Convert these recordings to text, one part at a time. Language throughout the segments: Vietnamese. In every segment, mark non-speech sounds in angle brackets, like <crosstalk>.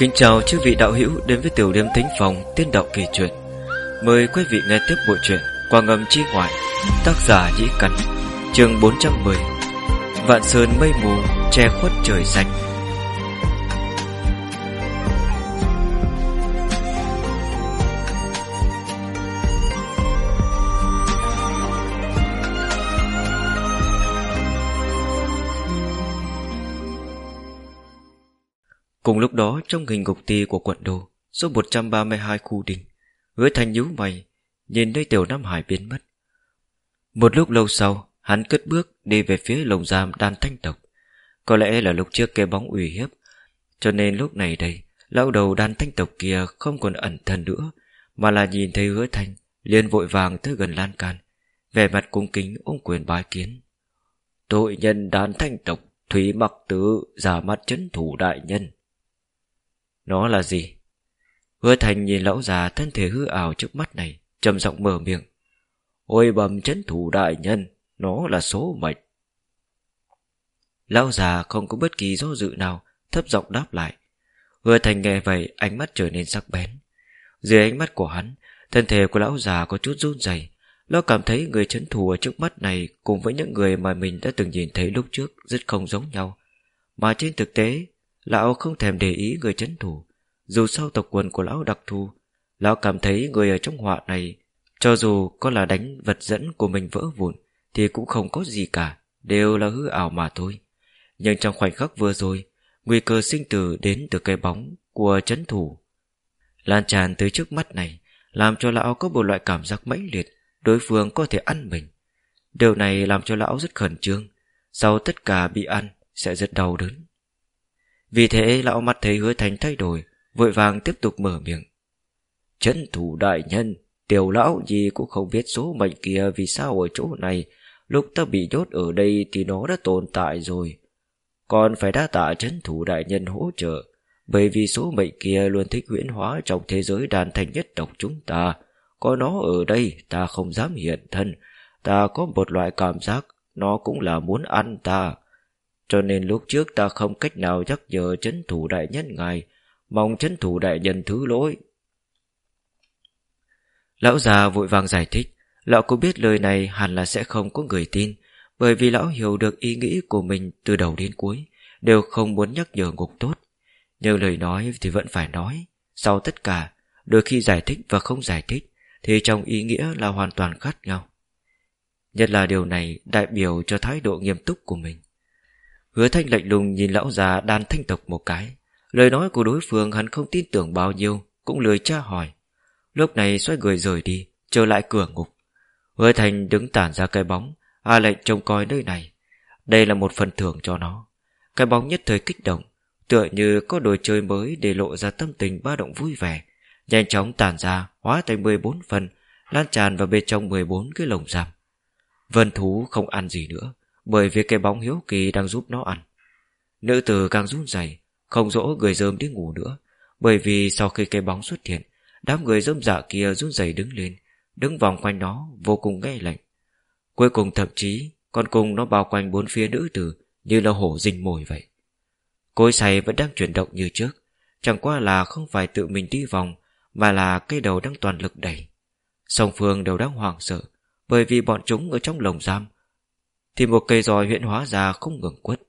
Kính chào chư vị đạo hữu đến với tiểu điểm thính phòng tiên đạo kỳ truyện. Mời quý vị nghe tiếp bộ truyện qua ngầm chi ngoại, tác giả Nhĩ Cẩn, chương 410. Vạn sơn mây mù che khuất trời xanh. Cùng lúc đó, trong hình ngục ti của quận đô, Số 132 khu đình Hứa thành nhíu mày, Nhìn nơi tiểu Nam Hải biến mất. Một lúc lâu sau, Hắn cất bước đi về phía lồng giam đan thanh tộc. Có lẽ là lúc trước cái bóng ủy hiếp, Cho nên lúc này đây, Lão đầu đan thanh tộc kia không còn ẩn thân nữa, Mà là nhìn thấy hứa thành liền vội vàng tới gần lan can, Vẻ mặt cung kính ôm quyền bái kiến. Tội nhân đan thanh tộc, Thủy mặc tử giả mặt chấn thủ đại nhân nó là gì? Hứa thành nhìn lão già thân thể hư ảo trước mắt này, trầm giọng mở miệng. Ôi bầm chấn thủ đại nhân, nó là số mệnh. Lão già không có bất kỳ do dự nào, thấp giọng đáp lại. Hứa thành nghe vậy, ánh mắt trở nên sắc bén. Dưới ánh mắt của hắn, thân thể của lão già có chút run rẩy. Lão cảm thấy người chấn thủ ở trước mắt này cùng với những người mà mình đã từng nhìn thấy lúc trước rất không giống nhau. Mà trên thực tế, Lão không thèm để ý người chấn thủ. Dù sao tộc quần của lão đặc thù, Lão cảm thấy người ở trong họa này, Cho dù có là đánh vật dẫn của mình vỡ vụn, Thì cũng không có gì cả, Đều là hư ảo mà thôi. Nhưng trong khoảnh khắc vừa rồi, Nguy cơ sinh tử đến từ cái bóng Của chấn thủ. Lan tràn tới trước mắt này, Làm cho lão có một loại cảm giác mãnh liệt, Đối phương có thể ăn mình. Điều này làm cho lão rất khẩn trương. Sau tất cả bị ăn, Sẽ rất đau đớn vì thế lão mắt thấy hứa thành thay đổi, Vội vàng tiếp tục mở miệng. Chân thủ đại nhân, Tiểu lão gì cũng không biết số mệnh kia Vì sao ở chỗ này. Lúc ta bị nhốt ở đây thì nó đã tồn tại rồi. Còn phải đa tạ chân thủ đại nhân hỗ trợ, Bởi vì số mệnh kia luôn thích huyễn hóa Trong thế giới đàn thành nhất tộc chúng ta. Có nó ở đây, ta không dám hiện thân. Ta có một loại cảm giác, Nó cũng là muốn ăn ta cho nên lúc trước ta không cách nào nhắc nhở chấn thủ đại nhân ngài, Mong chấn thủ đại nhân thứ lỗi. Lão già vội vàng giải thích, Lão cũng biết lời này hẳn là sẽ không có người tin, Bởi vì lão hiểu được ý nghĩ của mình từ đầu đến cuối, Đều không muốn nhắc nhở ngục tốt. Nhưng lời nói thì vẫn phải nói, Sau tất cả, Đôi khi giải thích và không giải thích Thì trong ý nghĩa là hoàn toàn khác nhau. Nhất là điều này đại biểu cho thái độ nghiêm túc của mình. Hứa thanh lạnh lùng nhìn lão già đàn thanh tộc một cái. Lời nói của đối phương hắn không tin tưởng bao nhiêu, Cũng lười tra hỏi. Lúc này xoay người rời đi, Trở lại cửa ngục. Hứa thanh đứng tản ra cái bóng, A lệnh trông coi nơi này. Đây là một phần thưởng cho nó. Cái bóng nhất thời kích động, Tựa như có đồ chơi mới để lộ ra tâm tình ba động vui vẻ. Nhanh chóng tản ra, Hóa thành 14 phần, Lan tràn vào bên trong 14 cái lồng giam. Vân thú không ăn gì nữa bởi vì cái bóng hiếu kỳ đang giúp nó ăn. Nữ tử càng run rẩy, không dỗ người dơm đi ngủ nữa, bởi vì sau khi cái bóng xuất hiện, đám người dơm dạ kia run rẩy đứng lên, đứng vòng quanh nó vô cùng nghe lạnh. Cuối cùng thậm chí còn cùng nó bao quanh bốn phía nữ tử như là hổ rình mồi vậy. Cối xay vẫn đang chuyển động như trước, chẳng qua là không phải tự mình đi vòng, mà là cái đầu đang toàn lực đẩy. Song phương đều đang hoảng sợ, bởi vì bọn chúng ở trong lồng giam thì một cây roi huyện hóa ra không ngừng quất.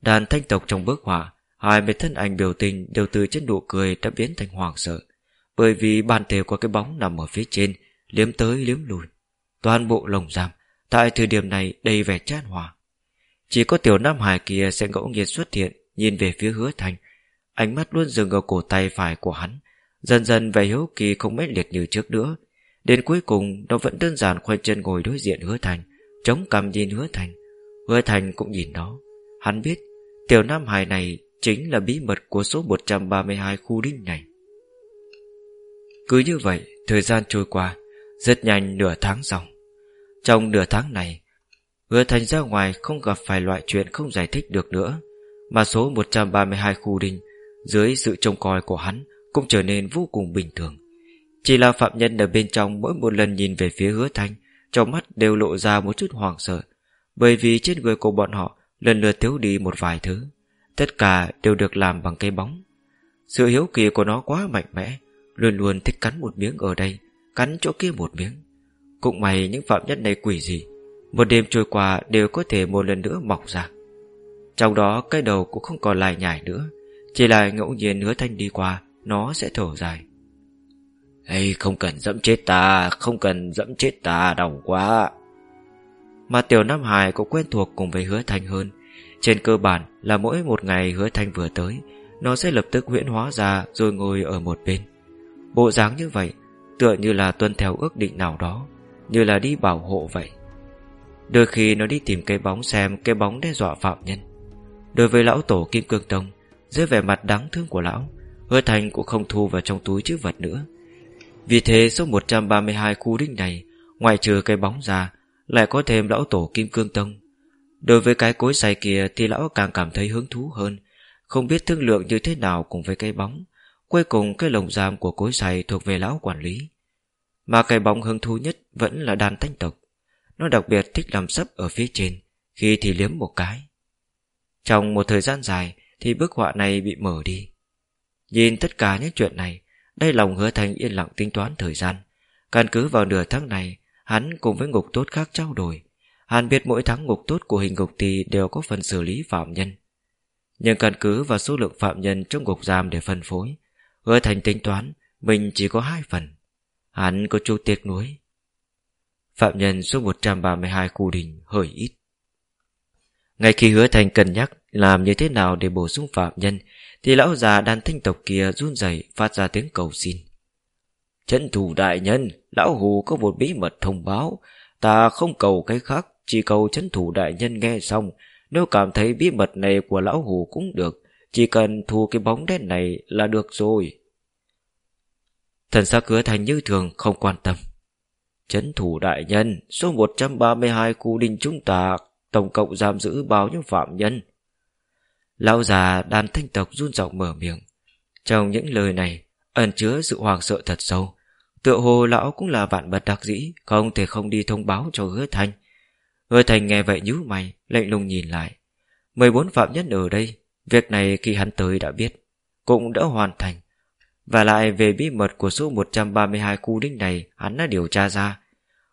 Đàn thanh tộc trong bức họa, hai mươi thân ảnh biểu tình đều từ trên nụ cười đã biến thành hoàng sợ, bởi vì bàn thể của cái bóng nằm ở phía trên, liếm tới liếm lùi. Toàn bộ lồng giam, tại thời điểm này đầy vẻ chán hòa. Chỉ có tiểu Nam Hải kia sẽ ngẫu nhiên xuất hiện, nhìn về phía hứa thành, ánh mắt luôn dừng ở cổ tay phải của hắn, dần dần vẻ hiếu kỳ không mãnh liệt như trước nữa. Đến cuối cùng, nó vẫn đơn giản khoanh chân ngồi đối diện hứa thành, Chống cằm nhìn hứa thành. Hứa thành cũng nhìn nó. Hắn biết, tiểu nam hài này Chính là bí mật của số 132 khu đinh này Cứ như vậy, Thời gian trôi qua, Rất nhanh nửa tháng xong Trong nửa tháng này, Hứa thành ra ngoài không gặp phải loại chuyện không giải thích được nữa, Mà số 132 khu đinh Dưới sự trông coi của hắn Cũng trở nên vô cùng bình thường. Chỉ là phạm nhân ở bên trong Mỗi một lần nhìn về phía hứa thanh trong mắt đều lộ ra một chút hoảng sợ, Bởi vì trên người của bọn họ Lần lượt thiếu đi một vài thứ. Tất cả đều được làm bằng cây bóng. Sự hiếu kỳ của nó quá mạnh mẽ, Luôn luôn thích cắn một miếng ở đây, Cắn chỗ kia một miếng. Cũng may những phạm nhân này quỷ gì Một đêm trôi qua đều có thể một lần nữa mọc ra. Trong đó cái đầu cũng không còn lại nhảy nữa, Chỉ là ngẫu nhiên hứa thanh đi qua, Nó sẽ thở dài. Ê, không cần dẫm chết ta, Không cần dẫm chết ta, đau quá. Mà tiểu Nam Hải cũng quen thuộc cùng với hứa thanh hơn. Trên cơ bản là mỗi một ngày hứa thanh vừa tới, Nó sẽ lập tức huyễn hóa ra Rồi ngồi ở một bên. Bộ dáng như vậy, Tựa như là tuân theo ước định nào đó, Như là đi bảo hộ vậy. Đôi khi nó đi tìm cây bóng xem Cây bóng đe dọa phạm nhân. Đối với lão tổ Kim Cương Tông, Dưới vẻ mặt đáng thương của lão, Hứa Thành cũng không thu vào trong túi chữ vật nữa. Vì thế số 132 khu đích này, Ngoài trừ cây bóng ra, Lại có thêm lão tổ Kim Cương Tông. Đối với cái cối xay kia Thì lão càng cảm thấy hứng thú hơn. Không biết thương lượng như thế nào cùng với cây bóng, Cuối cùng cái lồng giam của cối xay thuộc về lão quản lý. Mà cây bóng hứng thú nhất Vẫn là đàn thanh tộc. Nó đặc biệt thích làm sấp ở phía trên, Khi thì liếm một cái. Trong một thời gian dài Thì bức họa này bị mở đi. Nhìn tất cả những chuyện này đây lòng hứa thành yên lặng tính toán thời gian. Căn cứ vào nửa tháng này, Hắn cùng với ngục tốt khác trao đổi. Hắn biết mỗi tháng ngục tốt của hình ngục thì Đều có phần xử lý phạm nhân. Nhưng căn cứ vào số lượng phạm nhân Trong ngục giam để phân phối, Hứa thành tính toán, Mình chỉ có hai phần. Hắn có chút tiếc nuối. Phạm nhân số 132 khu đình hơi ít. Ngay khi hứa thành cân nhắc Làm như thế nào để bổ sung phạm nhân thì lão già đàn thanh tộc kia run rẩy Phát ra tiếng cầu xin. Trấn thủ đại nhân, Lão hù có một bí mật thông báo. Ta không cầu cái khác, Chỉ cầu trấn thủ đại nhân nghe xong. Nếu cảm thấy bí mật này của lão hù cũng được, chỉ cần thu cái bóng đen này là được rồi. Thần xa cửa thành như thường, không quan tâm. Chấn thủ đại nhân, Số 132 khu đình chúng ta Tổng cộng giam giữ bao nhiêu phạm nhân? Lão già đàn thanh tộc run giọng mở miệng. Trong những lời này, Ẩn chứa sự hoàng sợ thật sâu. Tựa hồ lão cũng là vạn bật đặc dĩ, Không thể không đi thông báo cho hứa thành Hứa thành nghe vậy nhíu mày Lệnh lùng nhìn lại. 14 phạm nhân ở đây, Việc này khi hắn tới đã biết, Cũng đã hoàn thành. Và lại về bí mật của số 132 khu đinh này, Hắn đã điều tra ra.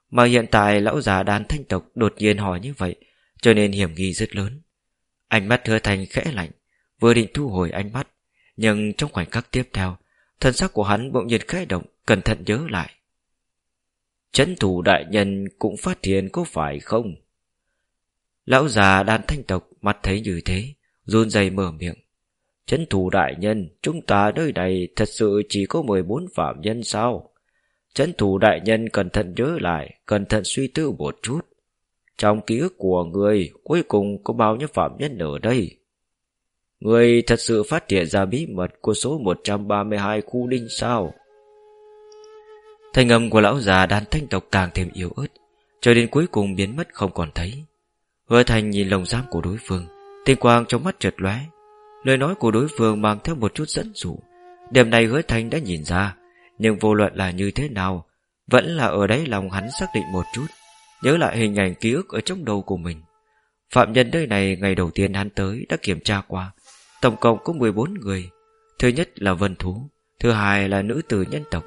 Mà hiện tại lão già đàn thanh tộc Đột nhiên hỏi như vậy, Cho nên hiểm nghi rất lớn. Ánh mắt hứa thành khẽ lạnh Vừa định thu hồi ánh mắt Nhưng trong khoảnh khắc tiếp theo Thân sắc của hắn bỗng nhiên khẽ động Cẩn thận nhớ lại Chấn thủ đại nhân cũng phát hiện có phải không Lão già đàn thanh tộc mặt thấy như thế run rẩy mở miệng. Chấn thủ đại nhân, chúng ta nơi này thật sự chỉ có 14 phạm nhân sao? Chấn thủ đại nhân cẩn thận nhớ lại, cẩn thận suy tư một chút. Trong ký ức của người, cuối cùng có bao nhiêu phạm nhân ở đây? Người thật sự phát hiện ra bí mật của số 132 khu đinh sao? Thanh âm của lão già đàn thanh tộc càng thêm yếu ớt, cho đến cuối cùng biến mất không còn thấy. Hứa thành nhìn lồng giam của đối phương, Tinh quang trong mắt trượt lóe Lời nói của đối phương mang theo một chút dẫn dụ Điểm này hứa thành đã nhìn ra Nhưng vô luận là như thế nào Vẫn là ở đấy lòng hắn xác định một chút Nhớ lại hình ảnh ký ức ở trong đầu của mình. Phạm nhân nơi này ngày đầu tiên hắn tới đã kiểm tra qua. Tổng cộng có 14 người. Thứ nhất là vân thú Thứ hai là nữ tử nhân tộc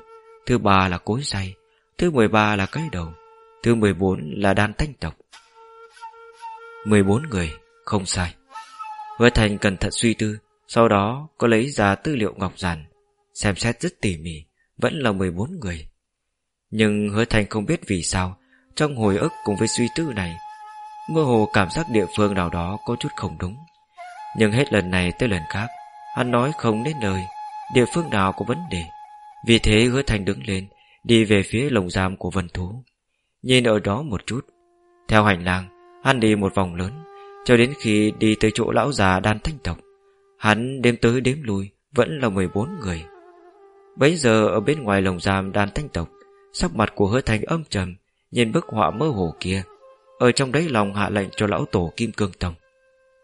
Thứ ba là cối say Thứ 13 là cái đầu Thứ 14 là đan thanh tộc. 14 người, không sai. Hứa Thành cẩn thận suy tư Sau đó có lấy ra tư liệu ngọc giản Xem xét rất tỉ mỉ Vẫn là 14 người. Nhưng hứa Thành không biết vì sao trong hồi ức cùng với suy tư này, Mơ hồ cảm giác địa phương nào đó Có chút không đúng. Nhưng hết lần này tới lần khác, Hắn nói không đến lời, Địa phương nào có vấn đề. Vì thế hứa Thành đứng lên, Đi về phía lồng giam của vân thú. Nhìn ở đó một chút, Theo hành lang, Hắn đi một vòng lớn, cho đến khi đi tới chỗ lão già đan thanh tộc. Hắn đếm tới đếm lui, Vẫn là 14 người. Bấy giờ ở bên ngoài lồng giam đan thanh tộc, Sắc mặt của hứa thành âm trầm Nhìn bức họa mơ hồ kia, Ở trong đấy lòng hạ lệnh cho lão tổ Kim Cương Tông.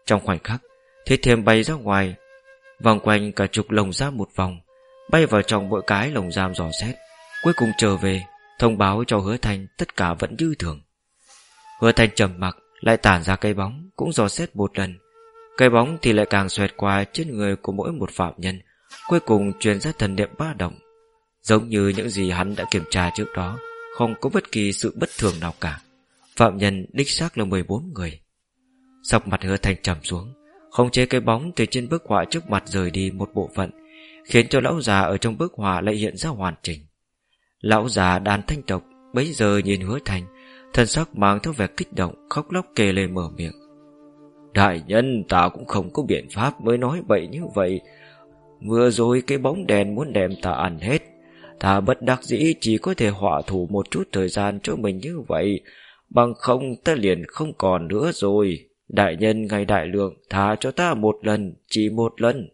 Trong khoảnh khắc Thế thiềm bay ra ngoài, Vòng quanh cả chục lồng giam một vòng, Bay vào trong mỗi cái lồng giam dò xét, Cuối cùng trở về, Thông báo cho hứa thành tất cả vẫn như thường. Hứa thành trầm mặc, lại tản ra cây bóng, Cũng dò xét một lần. Cây bóng thì lại càng xoẹt qua trên người của mỗi một phạm nhân, Cuối cùng truyền ra thần niệm ba động, Giống như những gì hắn đã kiểm tra trước đó. Không có bất kỳ sự bất thường nào cả. Phạm nhân đích xác là 14 người. Sọc mặt hứa thành trầm xuống Không chế cái bóng từ trên bức họa trước mặt rời đi một bộ phận, Khiến cho lão già ở trong bức họa lại hiện ra hoàn chỉnh. Lão già đàn thanh tộc, Bấy giờ nhìn hứa thành, Thân sắc mang theo vẻ kích động, Khóc lóc kề lê mở miệng. Đại nhân, ta cũng không có biện pháp Mới nói vậy như vậy. Vừa rồi cái bóng đèn muốn đem ta ăn hết Ta bất đắc dĩ chỉ có thể họa thủ một chút thời gian cho mình như vậy, Bằng không ta liền không còn nữa rồi. Đại nhân ngày đại lượng, tha cho ta một lần, Chỉ một lần.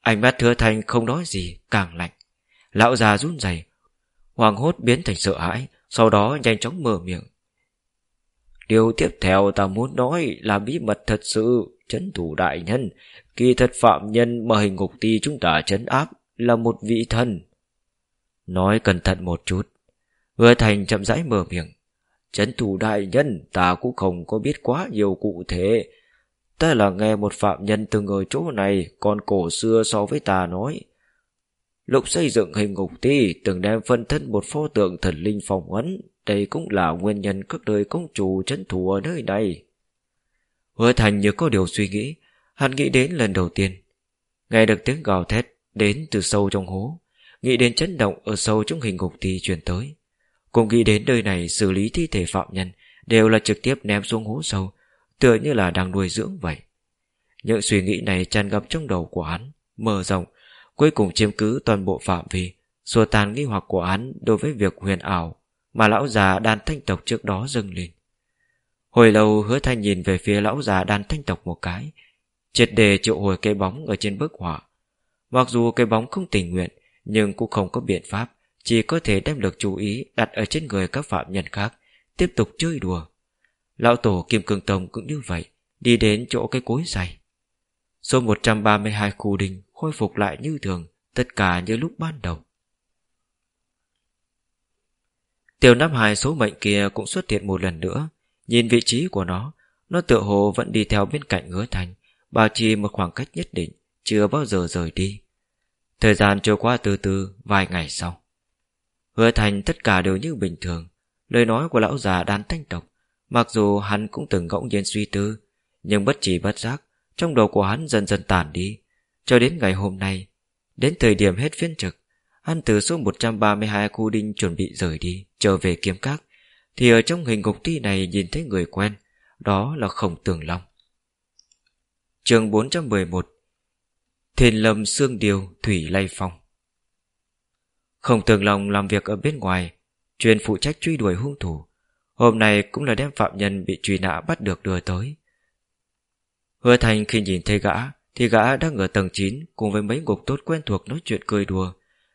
Ánh mắt thừa thành không nói gì, Càng lạnh. Lão già run rẩy. Hoàng hốt biến thành sợ hãi, Sau đó nhanh chóng mở miệng. Điều tiếp theo ta muốn nói là bí mật thật sự, Chấn thủ đại nhân. Kỳ thật phạm nhân mà hình ngục ti chúng ta chấn áp Là một vị thần. Nói cẩn thận một chút. Hứa thành chậm rãi mở miệng. Chấn thủ đại nhân, ta cũng không có biết quá nhiều cụ thể. Ta là nghe một phạm nhân từng ở chỗ này, Còn cổ xưa so với ta nói. Lúc xây dựng hình ngục ti, Từng đem phân thân một pho tượng thần linh phòng ấn. Đây cũng là nguyên nhân các đời công chủ chấn thủ ở nơi này. Hứa thành như có điều suy nghĩ. Hắn nghĩ đến lần đầu tiên. Nghe được tiếng gào thét Đến từ sâu trong hố. Nghĩ đến chấn động ở sâu trong hình ngục thì truyền tới. Cùng nghĩ đến nơi này xử lý thi thể phạm nhân Đều là trực tiếp ném xuống hố sâu, Tựa như là đang nuôi dưỡng vậy. Những suy nghĩ này tràn ngập trong đầu của hắn, Mở rộng, Cuối cùng chiếm cứ toàn bộ phạm vi, Xua tan nghi hoặc của hắn đối với việc huyền ảo Mà lão già đàn thanh tộc trước đó dâng lên. Hồi lâu hứa thanh nhìn về phía lão già đàn thanh tộc một cái, Triệt đề triệu hồi cây bóng ở trên bức họa. Mặc dù cây bóng không tình nguyện nhưng cũng không có biện pháp chỉ có thể đem lực chú ý đặt ở trên người các phạm nhân khác, tiếp tục chơi đùa. Lão tổ Kim Cương Tông cũng như vậy, đi đến chỗ cái cối dày. Số 132 khu đình khôi phục lại như thường, tất cả như lúc ban đầu. Tiểu Nam Hải số mệnh kia cũng xuất hiện một lần nữa, nhìn vị trí của nó, nó tựa hồ vẫn đi theo bên cạnh hứa thành, bảo trì một khoảng cách nhất định, chưa bao giờ rời đi. Thời gian trôi qua từ từ, vài ngày sau. Hứa thành tất cả đều như bình thường. Lời nói của lão già đàn thanh tộc Mặc dù hắn cũng từng ngẫu nhiên suy tư Nhưng bất chỉ bất giác Trong đầu của hắn dần dần tản đi. Cho đến ngày hôm nay Đến thời điểm hết phiên trực Hắn từ số 132 khu đinh chuẩn bị rời đi Trở về kiếm các Thì ở trong hình ngục ti này nhìn thấy người quen Đó là khổng tường long. Chương 411 thiên lâm xương điều, Thủy lay phong. Không tường lòng làm việc ở bên ngoài, Chuyên phụ trách truy đuổi hung thủ, Hôm nay cũng là đem phạm nhân bị truy nã bắt được đưa tới. Hứa Thành khi nhìn thấy gã, Thì gã đang ở tầng 9 Cùng với mấy ngục tốt quen thuộc nói chuyện cười đùa.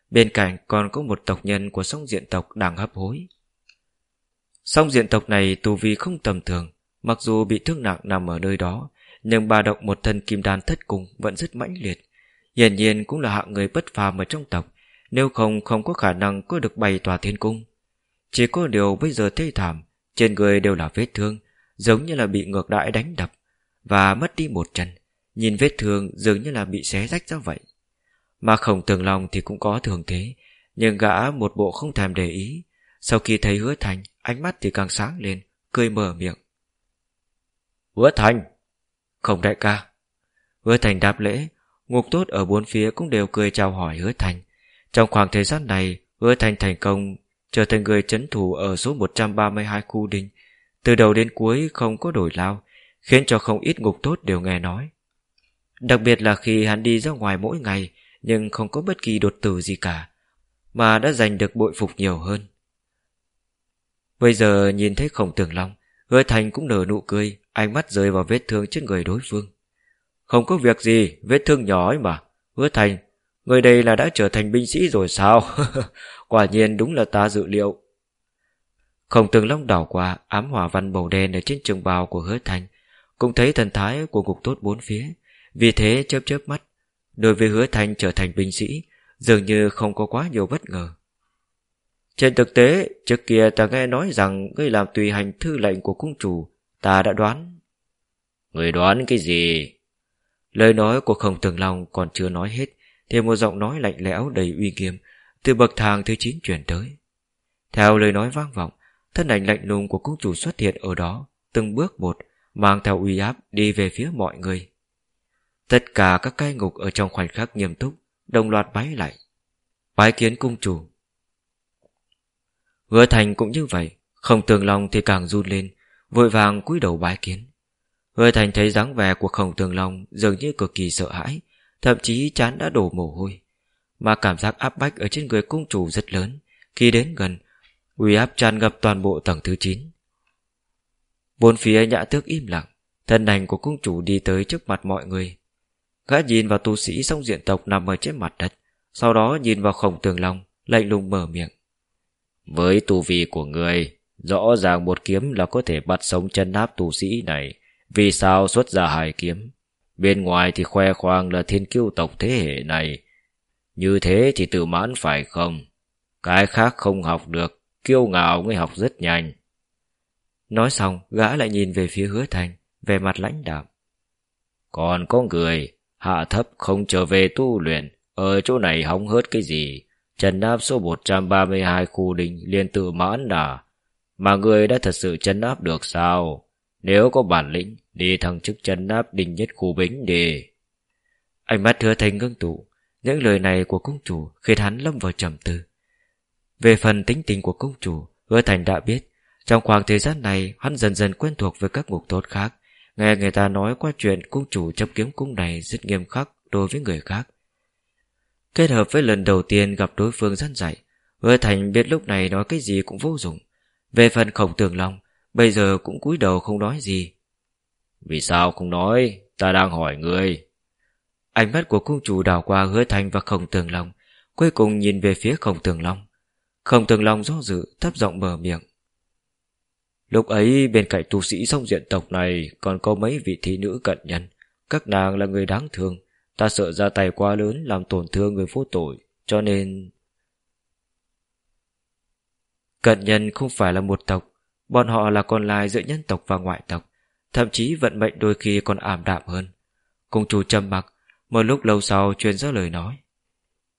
Bên cạnh còn có một tộc nhân Của song diện tộc đang hấp hối. Song diện tộc này tù vi không tầm thường, Mặc dù bị thương nặng nằm ở nơi đó, Nhưng bà động một thân kim đan thất cùng Vẫn rất mãnh liệt. Hiển nhiên cũng là hạng người bất phàm ở trong tộc nếu không không có khả năng có được bày tòa thiên cung. Chỉ có điều bây giờ thê thảm Trên người đều là vết thương Giống như là bị ngược đại đánh đập Và mất đi một chân Nhìn vết thương dường như là bị xé rách ra vậy. Mà không tường lòng thì cũng có thường thế Nhưng gã một bộ không thèm để ý. Sau khi thấy hứa thành Ánh mắt thì càng sáng lên Cười mở miệng. Hứa thành! Không đại ca! Hứa thành đáp lễ Ngục tốt ở bốn phía cũng đều cười chào hỏi hứa thành trong khoảng thời gian này, hứa thành thành công trở thành người chấn thủ ở số 132 khu đình, Từ đầu đến cuối không có đổi lao, khiến cho không ít ngục tốt đều nghe nói. Đặc biệt là khi hắn đi ra ngoài mỗi ngày, nhưng không có bất kỳ đột tử gì cả, mà đã giành được bội phục nhiều hơn. Bây giờ nhìn thấy khổng tường long, hứa thành cũng nở nụ cười, ánh mắt rơi vào vết thương trên người đối phương. Không có việc gì, vết thương nhỏ ấy mà. Hứa thành, Người đây là đã trở thành binh sĩ rồi sao? <laughs> Quả nhiên đúng là ta dự liệu. Không từng long đảo qua ám hỏa văn màu đen ở trên trường bào của hứa thành, cũng thấy thần thái của cục tốt bốn phía, vì thế chớp chớp mắt. Đối với hứa thành trở thành binh sĩ, dường như không có quá nhiều bất ngờ. Trên thực tế, trước kia ta nghe nói rằng ngươi làm tùy hành thư lệnh của cung chủ, ta đã đoán. Người đoán cái gì? Lời nói của khổng tường long còn chưa nói hết, Thì một giọng nói lạnh lẽo đầy uy nghiêm Từ bậc thang thứ 9 chuyển tới. Theo lời nói vang vọng Thân ảnh lạnh lùng của cung chủ xuất hiện ở đó Từng bước một Mang theo uy áp đi về phía mọi người. Tất cả các cai ngục ở trong khoảnh khắc nghiêm túc Đồng loạt bái lại. Bái kiến cung chủ. Hứa thành cũng như vậy Không tường lòng thì càng run lên Vội vàng cúi đầu bái kiến. Hứa thành thấy dáng vẻ của khổng tường long Dường như cực kỳ sợ hãi, Thậm chí chán đã đổ mồ hôi. Mà cảm giác áp bách ở trên người cung chủ rất lớn. Khi đến gần uy áp tràn ngập toàn bộ tầng thứ 9 Bốn phía nhã tước im lặng, Thân ảnh của cung chủ đi tới trước mặt mọi người. Gã nhìn vào tu sĩ song diện tộc nằm ở trên mặt đất, Sau đó nhìn vào khổng tường long, Lạnh lùng mở miệng. Với tu vi của người, Rõ ràng một kiếm là có thể bắt sống chân áp tu sĩ này. Vì sao xuất ra hải kiếm? Bên ngoài thì khoe khoang là thiên kiêu tộc thế hệ này. Như thế thì tự mãn phải không? Cái khác không học được, Kiêu ngạo mới học rất nhanh. Nói xong, gã lại nhìn về phía hứa thành Về mặt lãnh đạm. Còn có người, Hạ thấp không trở về tu luyện, Ở chỗ này hóng hớt cái gì? Trần áp số 132 khu đình liền tự mãn à? Mà người đã thật sự chấn áp được sao? Nếu có bản lĩnh Đi thằng chức chân áp đình nhất khu bính đi Ánh mắt hứa thành ngưng tụ Những lời này của công chủ Khiến hắn lâm vào trầm tư Về phần tính tình của công chủ Hứa thành đã biết Trong khoảng thời gian này Hắn dần dần quen thuộc với các ngục tốt khác Nghe người ta nói qua chuyện công chủ chấp kiếm cung này rất nghiêm khắc đối với người khác. Kết hợp với lần đầu tiên gặp đối phương dân dạy, Hứa Thành biết lúc này nói cái gì cũng vô dụng. Về phần khổng tường long, bây giờ cũng cúi đầu không nói gì. Vì sao không nói? Ta đang hỏi người. Ánh mắt của cung chủ đảo qua hứa thành và khổng tường long, cuối cùng nhìn về phía khổng tường long. Khổng tường long do dự, thấp giọng mở miệng. Lúc ấy bên cạnh tu sĩ song diện tộc này còn có mấy vị thị nữ cận nhân. Các nàng là người đáng thương. Ta sợ ra tay quá lớn làm tổn thương người vô tội. Cho nên... Cận nhân không phải là một tộc. Bọn họ là con lai giữa nhân tộc và ngoại tộc. Thậm chí vận mệnh đôi khi còn ảm đạm hơn. Cung chủ trầm mặc, một lúc lâu sau truyền ra lời nói.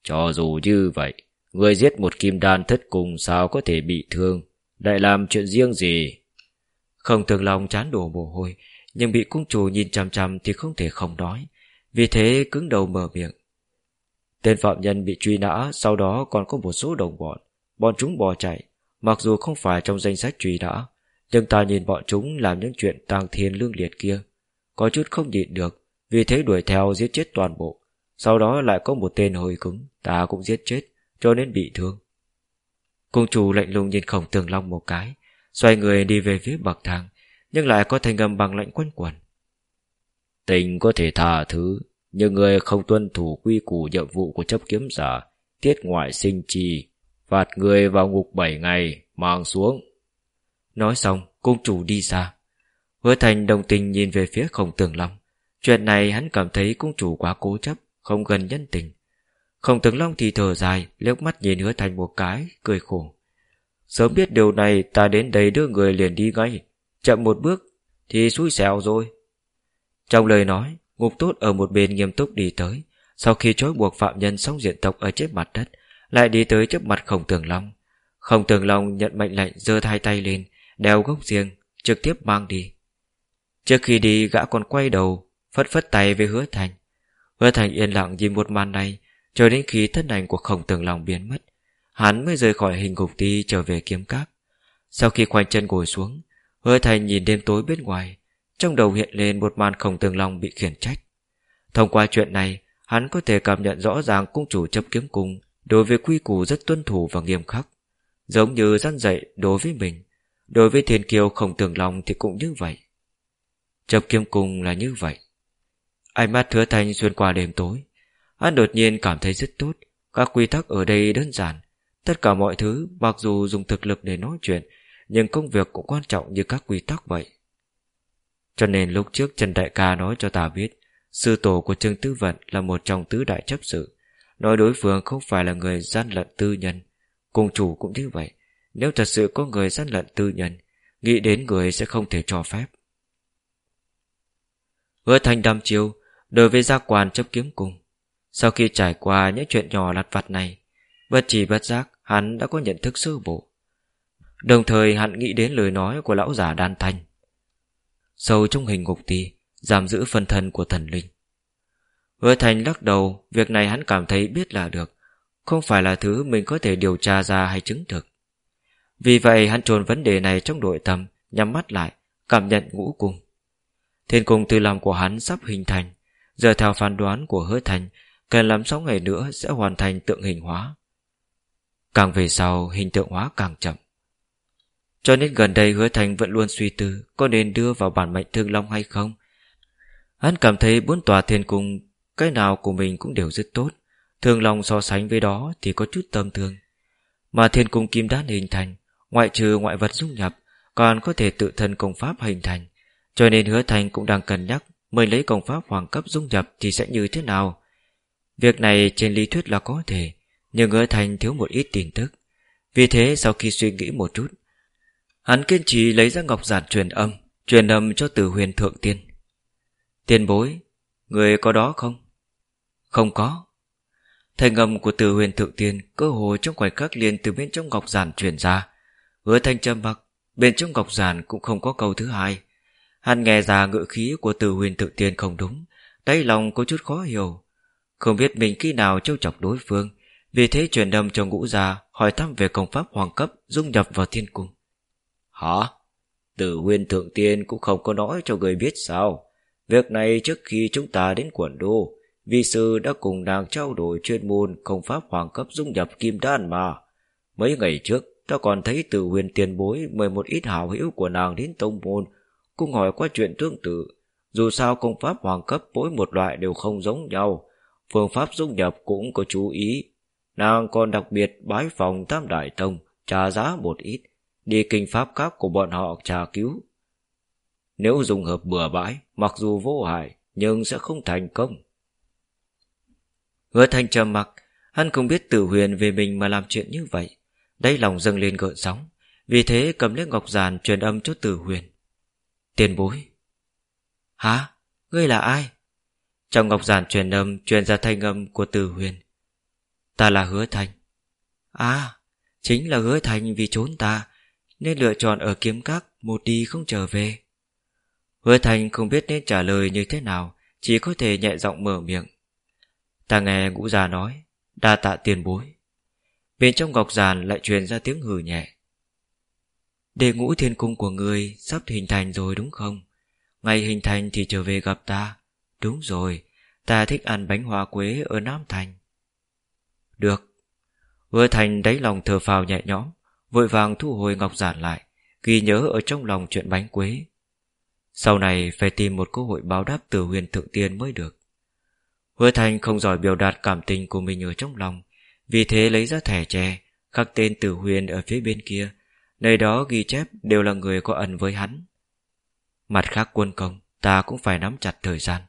Cho dù như vậy, người giết một kim đan thất cùng sao có thể bị thương, lại làm chuyện riêng gì? Không thường lòng chán đổ mồ hôi, nhưng bị cung chủ nhìn chằm chằm thì không thể không nói. Vì thế cứng đầu mở miệng. Tên phạm nhân bị truy nã, sau đó còn có một số đồng bọn. Bọn chúng bỏ chạy, mặc dù không phải trong danh sách truy nã, nhưng ta nhìn bọn chúng làm những chuyện tàng thiên lương liệt kia. Có chút không nhịn được, vì thế đuổi theo giết chết toàn bộ. Sau đó lại có một tên hơi cứng, ta cũng giết chết, cho nên bị thương. Cung chủ lạnh lùng nhìn khổng tường long một cái, Xoay người đi về phía bậc thang Nhưng lại có thanh âm bằng lạnh quanh quẩn Tình có thể tha thứ Nhưng người không tuân thủ quy củ nhiệm vụ của chấp kiếm giả Tiết ngoại sinh trì Phạt người vào ngục bảy ngày, Mang xuống. Nói xong cung chủ đi xa Hứa thành đồng tình nhìn về phía khổng tường long. Chuyện này hắn cảm thấy cung chủ quá cố chấp, Không gần nhân tình. Khổng tường long thì thở dài, liếc mắt nhìn hứa thành một cái, Cười khổ. Sớm biết điều này, ta đến đây đưa người liền đi ngay. Chậm một bước, Thì xui xẻo rồi. Trong lời nói, Ngục tốt ở một bên nghiêm túc đi tới. Sau khi trói buộc phạm nhân xong diện tộc ở trên mặt đất lại đi tới trước mặt khổng tường long. Khổng tường long nhận mệnh lệnh giơ hai tay lên, Đeo gốc riêng, Trực tiếp mang đi. Trước khi đi, gã còn quay đầu, Phất phất tay với hứa thành. Hứa thành yên lặng nhìn một màn này, Cho đến khi thân ảnh của khổng tường long biến mất, Hắn mới rời khỏi hình gục ti trở về kiếm cát Sau khi khoanh chân ngồi xuống, Hứa thành nhìn đêm tối bên ngoài, Trong đầu hiện lên một màn khổng tường long bị khiển trách. Thông qua chuyện này, Hắn có thể cảm nhận rõ ràng cung chủ chấp kiếm cung Đối với quy củ rất tuân thủ và nghiêm khắc. Giống như dăn dạy đối với mình, Đối với thiên kiêu không tường lòng thì cũng như vậy. Chập kiêm cung là như vậy. Ánh mắt hứa thành xuyên qua đêm tối. Hắn đột nhiên cảm thấy rất tốt. Các quy tắc ở đây đơn giản. Tất cả mọi thứ, mặc dù dùng thực lực để nói chuyện, Nhưng công việc cũng quan trọng như các quy tắc vậy. Cho nên lúc trước Trần Đại ca nói cho ta biết, Sư tổ của Trương Tư Vận là một trong tứ đại chấp sự. Nói đối phương không phải là người gian lận tư nhân. Cùng chủ cũng như vậy. Nếu thật sự có người gian lận tư nhân, Nghĩ đến người sẽ không thể cho phép. Hứa thành đam chiêu Đối với gia quan chấp kiếm cùng. Sau khi trải qua những chuyện nhỏ lặt vặt này, Bất chỉ bất giác Hắn đã có nhận thức sơ bộ. Đồng thời hắn nghĩ đến lời nói của lão giả đan thanh. Sâu trong hình ngục tì Giam giữ phần thân của thần linh. Hứa thành lắc đầu, Việc này hắn cảm thấy biết là được. Không phải là thứ mình có thể điều tra ra hay chứng thực. Vì vậy hắn trồn vấn đề này trong nội tâm, Nhắm mắt lại, Cảm nhận ngũ cung. Thiên cung từ lòng của hắn sắp hình thành. Giờ theo phán đoán của hứa thành Cần lắm 6 ngày nữa sẽ hoàn thành tượng hình hóa. Càng về sau, hình tượng hóa càng chậm. Cho nên gần đây hứa thành vẫn luôn suy tư Có nên đưa vào bản mệnh thương long hay không. Hắn cảm thấy bốn tòa thiên cung cái nào của mình cũng đều rất tốt. Thường lòng so sánh với đó Thì có chút tâm thương Mà thiên cung kim đan hình thành, Ngoại trừ ngoại vật dung nhập, Còn có thể tự thân công pháp hình thành. Cho nên hứa thành cũng đang cân nhắc Mới lấy công pháp hoàng cấp dung nhập Thì sẽ như thế nào. Việc này trên lý thuyết là có thể, Nhưng hứa thành thiếu một ít tin tức. Vì thế sau khi suy nghĩ một chút, Hắn kiên trì lấy ra ngọc giản truyền âm Truyền âm cho tử huyền thượng tiên. Tiền bối, Người có đó không? Không có. Thành âm của từ huyền thượng tiên Cơ hồ trong khoảnh khắc liền từ bên trong ngọc giản truyền ra. Hứa thanh trầm mặc, Bên trong ngọc giản cũng không có câu thứ hai. Hắn nghe ra ngữ khí của từ huyền thượng tiên không đúng, Đáy lòng có chút khó hiểu. Không biết mình khi nào trêu chọc đối phương, Vì thế truyền âm cho ngũ gia Hỏi thăm về công pháp hoàng cấp Dung nhập vào thiên cung. Hả? Tử huyền thượng tiên cũng không có nói cho người biết sao? Việc này trước khi chúng ta đến quận đô Vi sư đã cùng nàng trao đổi chuyên môn công pháp hoàng cấp dung nhập kim đan mà. Mấy ngày trước, ta còn thấy từ huyền tiền bối mời một ít hảo hữu của nàng đến tông môn, cũng hỏi qua chuyện tương tự. Dù sao công pháp hoàng cấp mỗi một loại đều không giống nhau, phương pháp dung nhập cũng có chú ý. Nàng còn đặc biệt bái phòng tam đại tông, trả giá một ít, đi kinh pháp khác của bọn họ trả cứu. Nếu dùng hợp bừa bãi, mặc dù vô hại, nhưng sẽ không thành công. Hứa thanh trầm mặc, hắn không biết tử huyền về mình mà làm chuyện như vậy. Đây lòng dâng lên gợn sóng, vì thế cầm lấy ngọc giàn truyền âm cho tử huyền. Tiền bối. Hả? Ngươi là ai? Trong ngọc giản truyền âm truyền ra thanh âm của tử huyền. Ta là hứa thành. À, chính là hứa thành vì trốn ta, nên lựa chọn ở kiếm các một đi không trở về. Hứa thành không biết nên trả lời như thế nào, chỉ có thể nhẹ giọng mở miệng. Ta nghe ngũ già nói, Đa tạ tiền bối. Bên trong ngọc giàn lại truyền ra tiếng hử nhẹ. Đề ngũ thiên cung của người Sắp hình thành rồi đúng không? Ngày hình thành thì trở về gặp ta. Đúng rồi, Ta thích ăn bánh hoa quế ở Nam Thành. Được. Vừa thành đáy lòng thờ phào nhẹ nhõm, Vội vàng thu hồi ngọc giản lại, Ghi nhớ ở trong lòng chuyện bánh quế. Sau này phải tìm một cơ hội báo đáp từ huyền thượng tiên mới được. Hứa Thành không giỏi biểu đạt cảm tình của mình ở trong lòng, Vì thế lấy ra thẻ tre, Khắc tên Tử Huyền ở phía bên kia. Nơi đó ghi chép đều là người có ẩn với hắn. Mặt khác quân công, Ta cũng phải nắm chặt thời gian.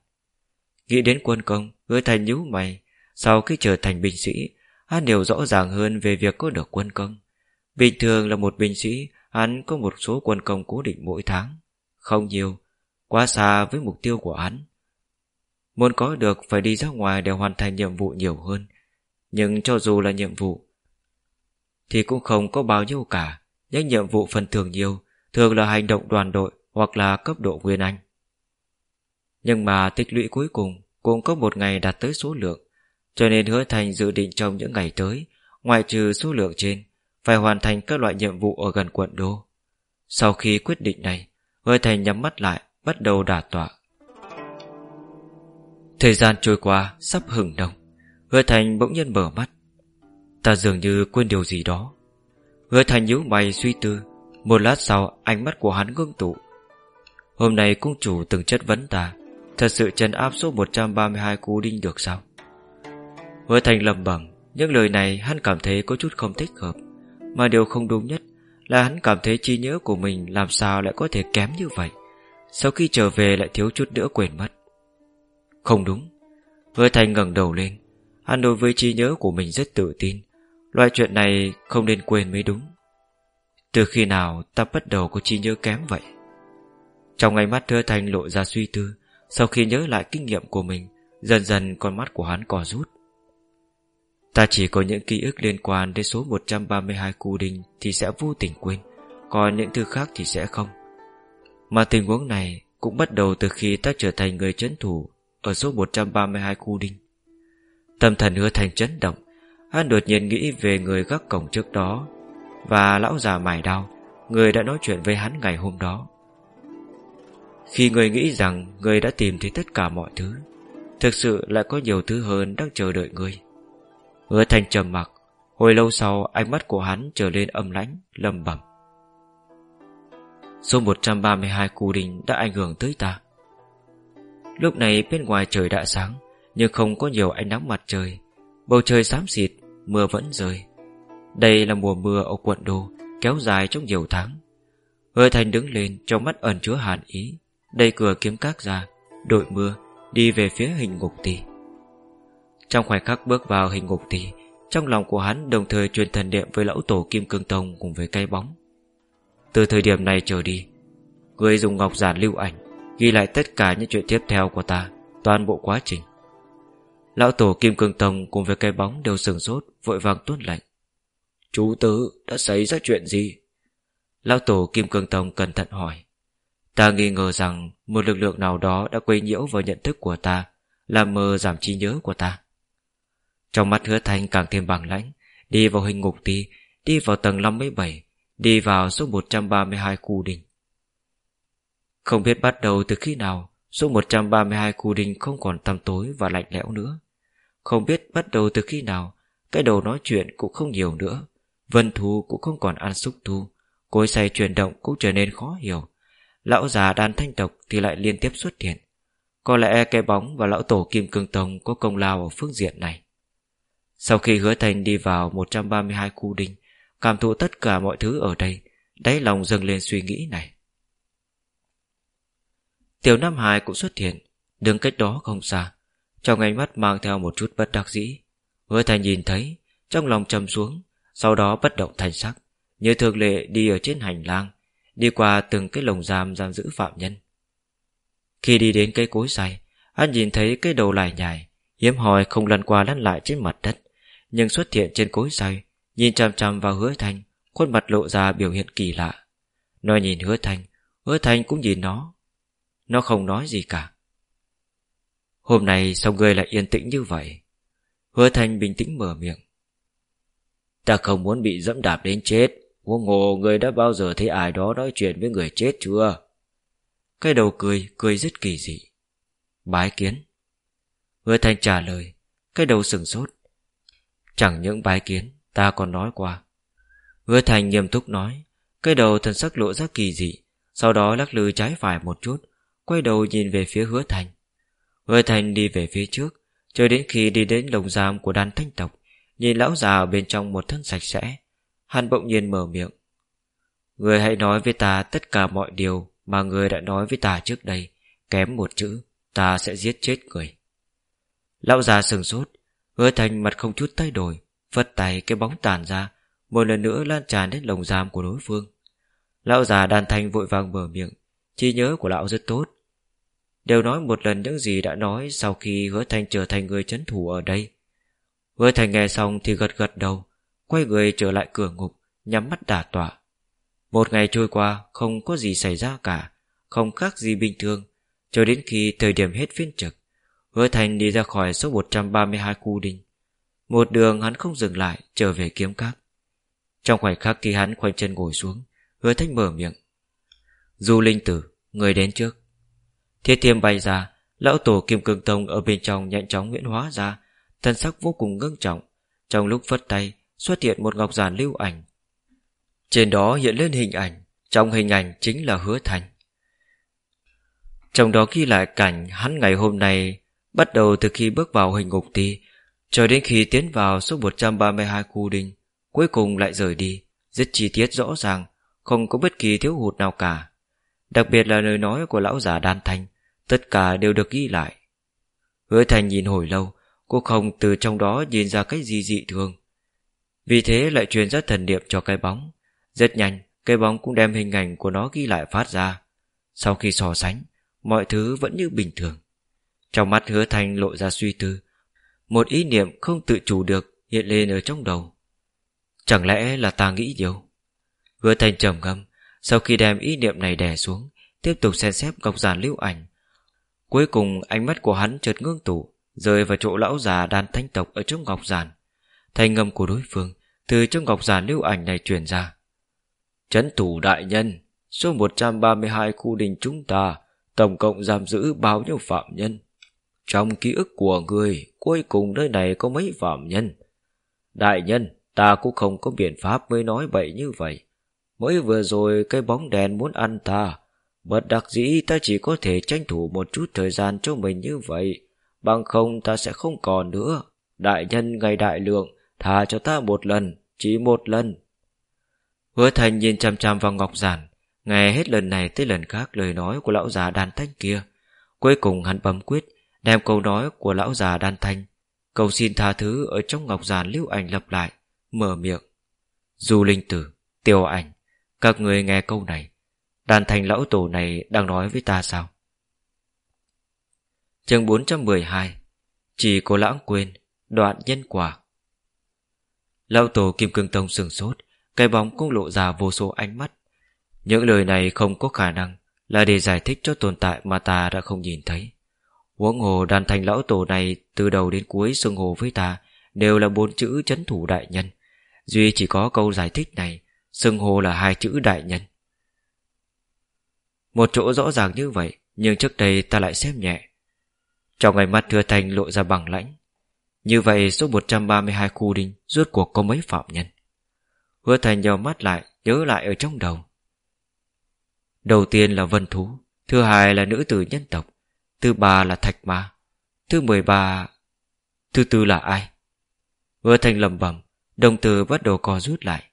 Nghĩ đến quân công, Hứa Thành nhíu mày. Sau khi trở thành binh sĩ, Hắn đều rõ ràng hơn về việc có được quân công. Bình thường là một binh sĩ, Hắn có một số quân công cố định mỗi tháng, Không nhiều, Quá xa với mục tiêu của hắn. Muốn có được phải đi ra ngoài để hoàn thành nhiệm vụ nhiều hơn. Nhưng cho dù là nhiệm vụ, Thì cũng không có bao nhiêu cả. Những nhiệm vụ phần thường nhiều, Thường là hành động đoàn đội Hoặc là cấp độ nguyên anh. Nhưng mà tích lũy cuối cùng Cũng có một ngày đạt tới số lượng, Cho nên hứa thành dự định trong những ngày tới Ngoài trừ số lượng trên, Phải hoàn thành các loại nhiệm vụ ở gần quận đô. Sau khi quyết định này, Hứa thành nhắm mắt lại, Bắt đầu đả tọa. Thời gian trôi qua sắp hừng đông. Hứa Thành bỗng nhiên mở mắt. Ta dường như quên điều gì đó. Hứa Thành nhíu mày suy tư. Một lát sau, ánh mắt của hắn ngưng tụ. Hôm nay cung chủ từng chất vấn ta. Thật sự trần áp số 132 cú đinh được sao? Hứa Thành lầm bẩm. Những lời này hắn cảm thấy có chút không thích hợp. Mà điều không đúng nhất Là hắn cảm thấy trí nhớ của mình Làm sao lại có thể kém như vậy. Sau khi trở về lại thiếu chút nữa quên mất không đúng. Hứa Thành ngẩng đầu lên, Hắn đối với trí nhớ của mình rất tự tin. Loại chuyện này không nên quên mới đúng. Từ khi nào ta bắt đầu có trí nhớ kém vậy? Trong ánh mắt Hứa Thành lộ ra suy tư, Sau khi nhớ lại kinh nghiệm của mình, Dần dần con mắt của hắn cò rút. Ta chỉ có những ký ức liên quan đến số 132 cu đình Thì sẽ vô tình quên, Còn những thứ khác thì sẽ không. Mà tình huống này Cũng bắt đầu từ khi ta trở thành người chấn thủ ở số 132 khu đinh. Tâm thần hứa thành chấn động, Hắn đột nhiên nghĩ về người gác cổng trước đó Và lão già mài đau Người đã nói chuyện với hắn ngày hôm đó. Khi người nghĩ rằng Người đã tìm thấy tất cả mọi thứ, Thực sự lại có nhiều thứ hơn đang chờ đợi người. Hứa thành trầm mặc, Hồi lâu sau ánh mắt của hắn trở lên âm lãnh Lầm bẩm. Số 132 cu đình đã ảnh hưởng tới ta. Lúc này bên ngoài trời đã sáng, Nhưng không có nhiều ánh nắng mặt trời. Bầu trời xám xịt, Mưa vẫn rơi. Đây là mùa mưa ở quận đô, Kéo dài trong nhiều tháng. Hứa thành đứng lên, trong mắt ẩn chứa hàn ý. Đẩy cửa kiếm các ra, Đội mưa, Đi về phía hình ngục tỷ. Trong khoảnh khắc bước vào hình ngục tỷ, Trong lòng của hắn đồng thời truyền thần niệm Với lão tổ Kim Cương Tông cùng với cây bóng. Từ thời điểm này trở đi, Người dùng ngọc giản lưu ảnh Ghi lại tất cả những chuyện tiếp theo của ta, Toàn bộ quá trình. Lão tổ Kim Cương Tông cùng với cái bóng đều sừng sốt, Vội vàng tuôn lạnh Chú tứ, đã xảy ra chuyện gì? Lão tổ Kim Cương Tông cẩn thận hỏi. Ta nghi ngờ rằng Một lực lượng nào đó đã quấy nhiễu vào nhận thức của ta, Làm mờ giảm trí nhớ của ta. Trong mắt hứa thanh càng thêm bằng lãnh, Đi vào hình ngục ti, Đi vào tầng 57 Đi vào số 132 khu đình. Không biết bắt đầu từ khi nào, Số 132 khu đình không còn tăm tối và lạnh lẽo nữa. Không biết bắt đầu từ khi nào, Cái đầu nói chuyện cũng không nhiều nữa. Vân thú cũng không còn ăn xúc thu Cối say chuyển động cũng trở nên khó hiểu. Lão già đàn thanh tộc thì lại liên tiếp xuất hiện. Có lẽ cái bóng và lão tổ Kim Cương Tông Có công lao ở phương diện này. Sau khi hứa thành đi vào 132 khu đinh Cảm thụ tất cả mọi thứ ở đây, Đáy lòng dâng lên suy nghĩ này. Tiểu Nam Hải cũng xuất hiện Đứng cách đó không xa Trong ánh mắt mang theo một chút bất đắc dĩ. Hứa thành nhìn thấy Trong lòng trầm xuống Sau đó bất động thành sắc Như thường lệ đi ở trên hành lang Đi qua từng cái lồng giam giam giữ phạm nhân. Khi đi đến cây cối say Anh nhìn thấy cái đầu lại nhài Hiếm hoi không lăn qua lăn lại trên mặt đất Nhưng xuất hiện trên cối say Nhìn chằm chằm vào hứa thành, Khuôn mặt lộ ra biểu hiện kỳ lạ. Nó nhìn hứa thành, Hứa thành cũng nhìn nó nó không nói gì cả Hôm nay sao ngươi lại yên tĩnh như vậy Hứa thanh bình tĩnh mở miệng Ta không muốn bị dẫm đạp đến chết Huống hồ người đã bao giờ thấy ai đó nói chuyện với người chết chưa? Cái đầu cười, cười rất kỳ dị. Bái kiến. Hứa Thanh trả lời, cái đầu sừng sốt. Chẳng những bái kiến, ta còn nói qua. Hứa Thành nghiêm túc nói, cái đầu thần sắc lộ ra kỳ dị, sau đó lắc lư trái phải một chút, quay đầu nhìn về phía hứa Thành. Hứa Thành đi về phía trước, cho đến khi đi đến lồng giam của đàn thanh tộc, nhìn lão già ở bên trong một thân sạch sẽ, Hắn bỗng nhiên mở miệng. Người hãy nói với ta tất cả mọi điều Mà người đã nói với ta trước đây Kém một chữ Ta sẽ giết chết người. Lão già sừng sốt Hứa thành mặt không chút thay đổi Phất tay cái bóng tàn ra Một lần nữa lan tràn đến lồng giam của đối phương. Lão già đàn thanh vội vàng mở miệng Trí nhớ của lão rất tốt Đều nói một lần những gì đã nói Sau khi hứa thành trở thành người chấn thủ ở đây. Hứa thành nghe xong thì gật gật đầu Quay người trở lại cửa ngục Nhắm mắt đả tọa. Một ngày trôi qua không có gì xảy ra cả Không khác gì bình thường Cho đến khi thời điểm hết phiên trực Hứa Thành đi ra khỏi số 132 khu đình. Một đường hắn không dừng lại Trở về kiếm cát Trong khoảnh khắc khi hắn khoanh chân ngồi xuống Hứa Thanh mở miệng. Du Linh Tử, người đến trước. Thiết thiêm bay ra Lão tổ Kim Cương Tông ở bên trong nhanh chóng nguyễn hóa ra Thân sắc vô cùng ngưng trọng Trong lúc phất tay xuất hiện một ngọc giản lưu ảnh. Trên đó hiện lên hình ảnh, trong hình ảnh chính là hứa thành. Trong đó ghi lại cảnh hắn ngày hôm nay bắt đầu từ khi bước vào hình ngục ti cho đến khi tiến vào số 132 khu đinh, cuối cùng lại rời đi, rất chi tiết rõ ràng, không có bất kỳ thiếu hụt nào cả. Đặc biệt là lời nói của lão già đan thanh, tất cả đều được ghi lại. Hứa thành nhìn hồi lâu, cô không từ trong đó nhìn ra cái gì dị thường, vì thế lại truyền ra thần niệm cho cái bóng. Rất nhanh Cái bóng cũng đem hình ảnh của nó ghi lại phát ra. Sau khi so sánh Mọi thứ vẫn như bình thường. Trong mắt hứa thanh lộ ra suy tư Một ý niệm không tự chủ được Hiện lên ở trong đầu. Chẳng lẽ là ta nghĩ nhiều? Hứa thanh trầm ngâm sau khi đem ý niệm này đè xuống, Tiếp tục xem xét ngọc giản lưu ảnh. Cuối cùng, ánh mắt của hắn chợt ngưng tụ, Rơi vào chỗ lão già đàn thanh tộc Ở trong ngọc giản. Thanh ngâm của đối phương Từ trong ngọc giản lưu ảnh này truyền ra. Chấn thủ đại nhân, Số 132 khu đình chúng ta, Tổng cộng giam giữ bao nhiêu phạm nhân? Trong ký ức của người, Cuối cùng nơi này có mấy phạm nhân? Đại nhân, Ta cũng không có biện pháp mới nói bậy như vậy. Mới vừa rồi cây bóng đèn muốn ăn ta. Bất đặc dĩ ta chỉ có thể tranh thủ Một chút thời gian cho mình như vậy. Bằng không ta sẽ không còn nữa. Đại nhân ngày đại lượng Tha cho ta một lần Chỉ một lần. Hứa thành nhìn chăm chăm vào ngọc giản Nghe hết lần này tới lần khác lời nói của lão già đàn thanh kia. Cuối cùng hắn bấm quyết Đem câu nói của lão già đàn thanh Cầu xin tha thứ ở trong ngọc giản lưu ảnh lập lại Mở miệng. Du linh tử, tiêu ảnh. Các người nghe câu này, Đàn thành lão tổ này đang nói với ta sao? Chương 412 Chỉ có lãng quên Đoạn nhân quả. Lão tổ Kim Cương Tông sừng sốt, Cái bóng cũng lộ ra vô số ánh mắt. Những lời này không có khả năng Là để giải thích cho tồn tại mà ta đã không nhìn thấy. Huống hồ đàn thành lão tổ này Từ đầu đến cuối xưng hồ với ta Đều là bốn chữ chấn thủ đại nhân. Duy chỉ có câu giải thích này Xưng hô là hai chữ đại nhân. Một chỗ rõ ràng như vậy, Nhưng trước đây ta lại xem nhẹ. Trong ngày mắt thừa thành lộ ra bằng lãnh. Như vậy số 132 khu đinh Rốt cuộc có mấy phạm nhân? Hứa thành nhờ mắt lại, Nhớ lại ở trong đầu. Đầu tiên là vân thú, Thứ hai là nữ tử nhân tộc, Thứ ba là thạch ma, Thứ mười ba, Thứ tư là ai? Vừa thành lầm bẩm, Đồng tử bắt đầu co rút lại.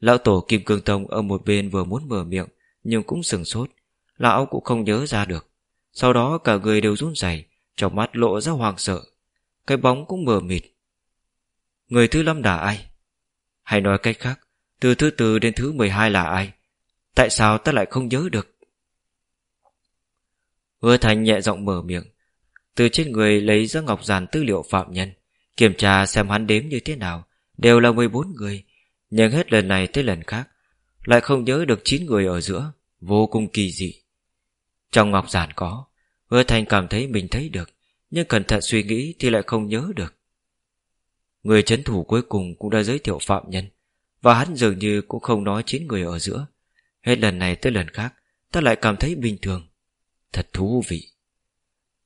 Lão tổ Kim Cương Tông ở một bên vừa muốn mở miệng, Nhưng cũng sừng sốt. Lão cũng không nhớ ra được. Sau đó cả người đều run rẩy, Trong mắt lộ ra hoàng sợ. Cái bóng cũng mờ mịt. Người thứ năm là ai? Hay nói cách khác, Từ thứ tư đến thứ mười hai là ai? Tại sao ta lại không nhớ được? Hứa Thành nhẹ giọng mở miệng, Từ trên người lấy ra ngọc giản tư liệu phạm nhân, Kiểm tra xem hắn đếm như thế nào, Đều là 14 người nhưng hết lần này tới lần khác, Lại không nhớ được 9 người ở giữa, Vô cùng kỳ dị. Trong ngọc giản có, Hứa Thành cảm thấy mình thấy được, Nhưng cẩn thận suy nghĩ thì lại không nhớ được. Người chấn thủ cuối cùng cũng đã giới thiệu phạm nhân, Và hắn dường như cũng không nói 9 người ở giữa. Hết lần này tới lần khác, Ta lại cảm thấy bình thường. Thật thú vị.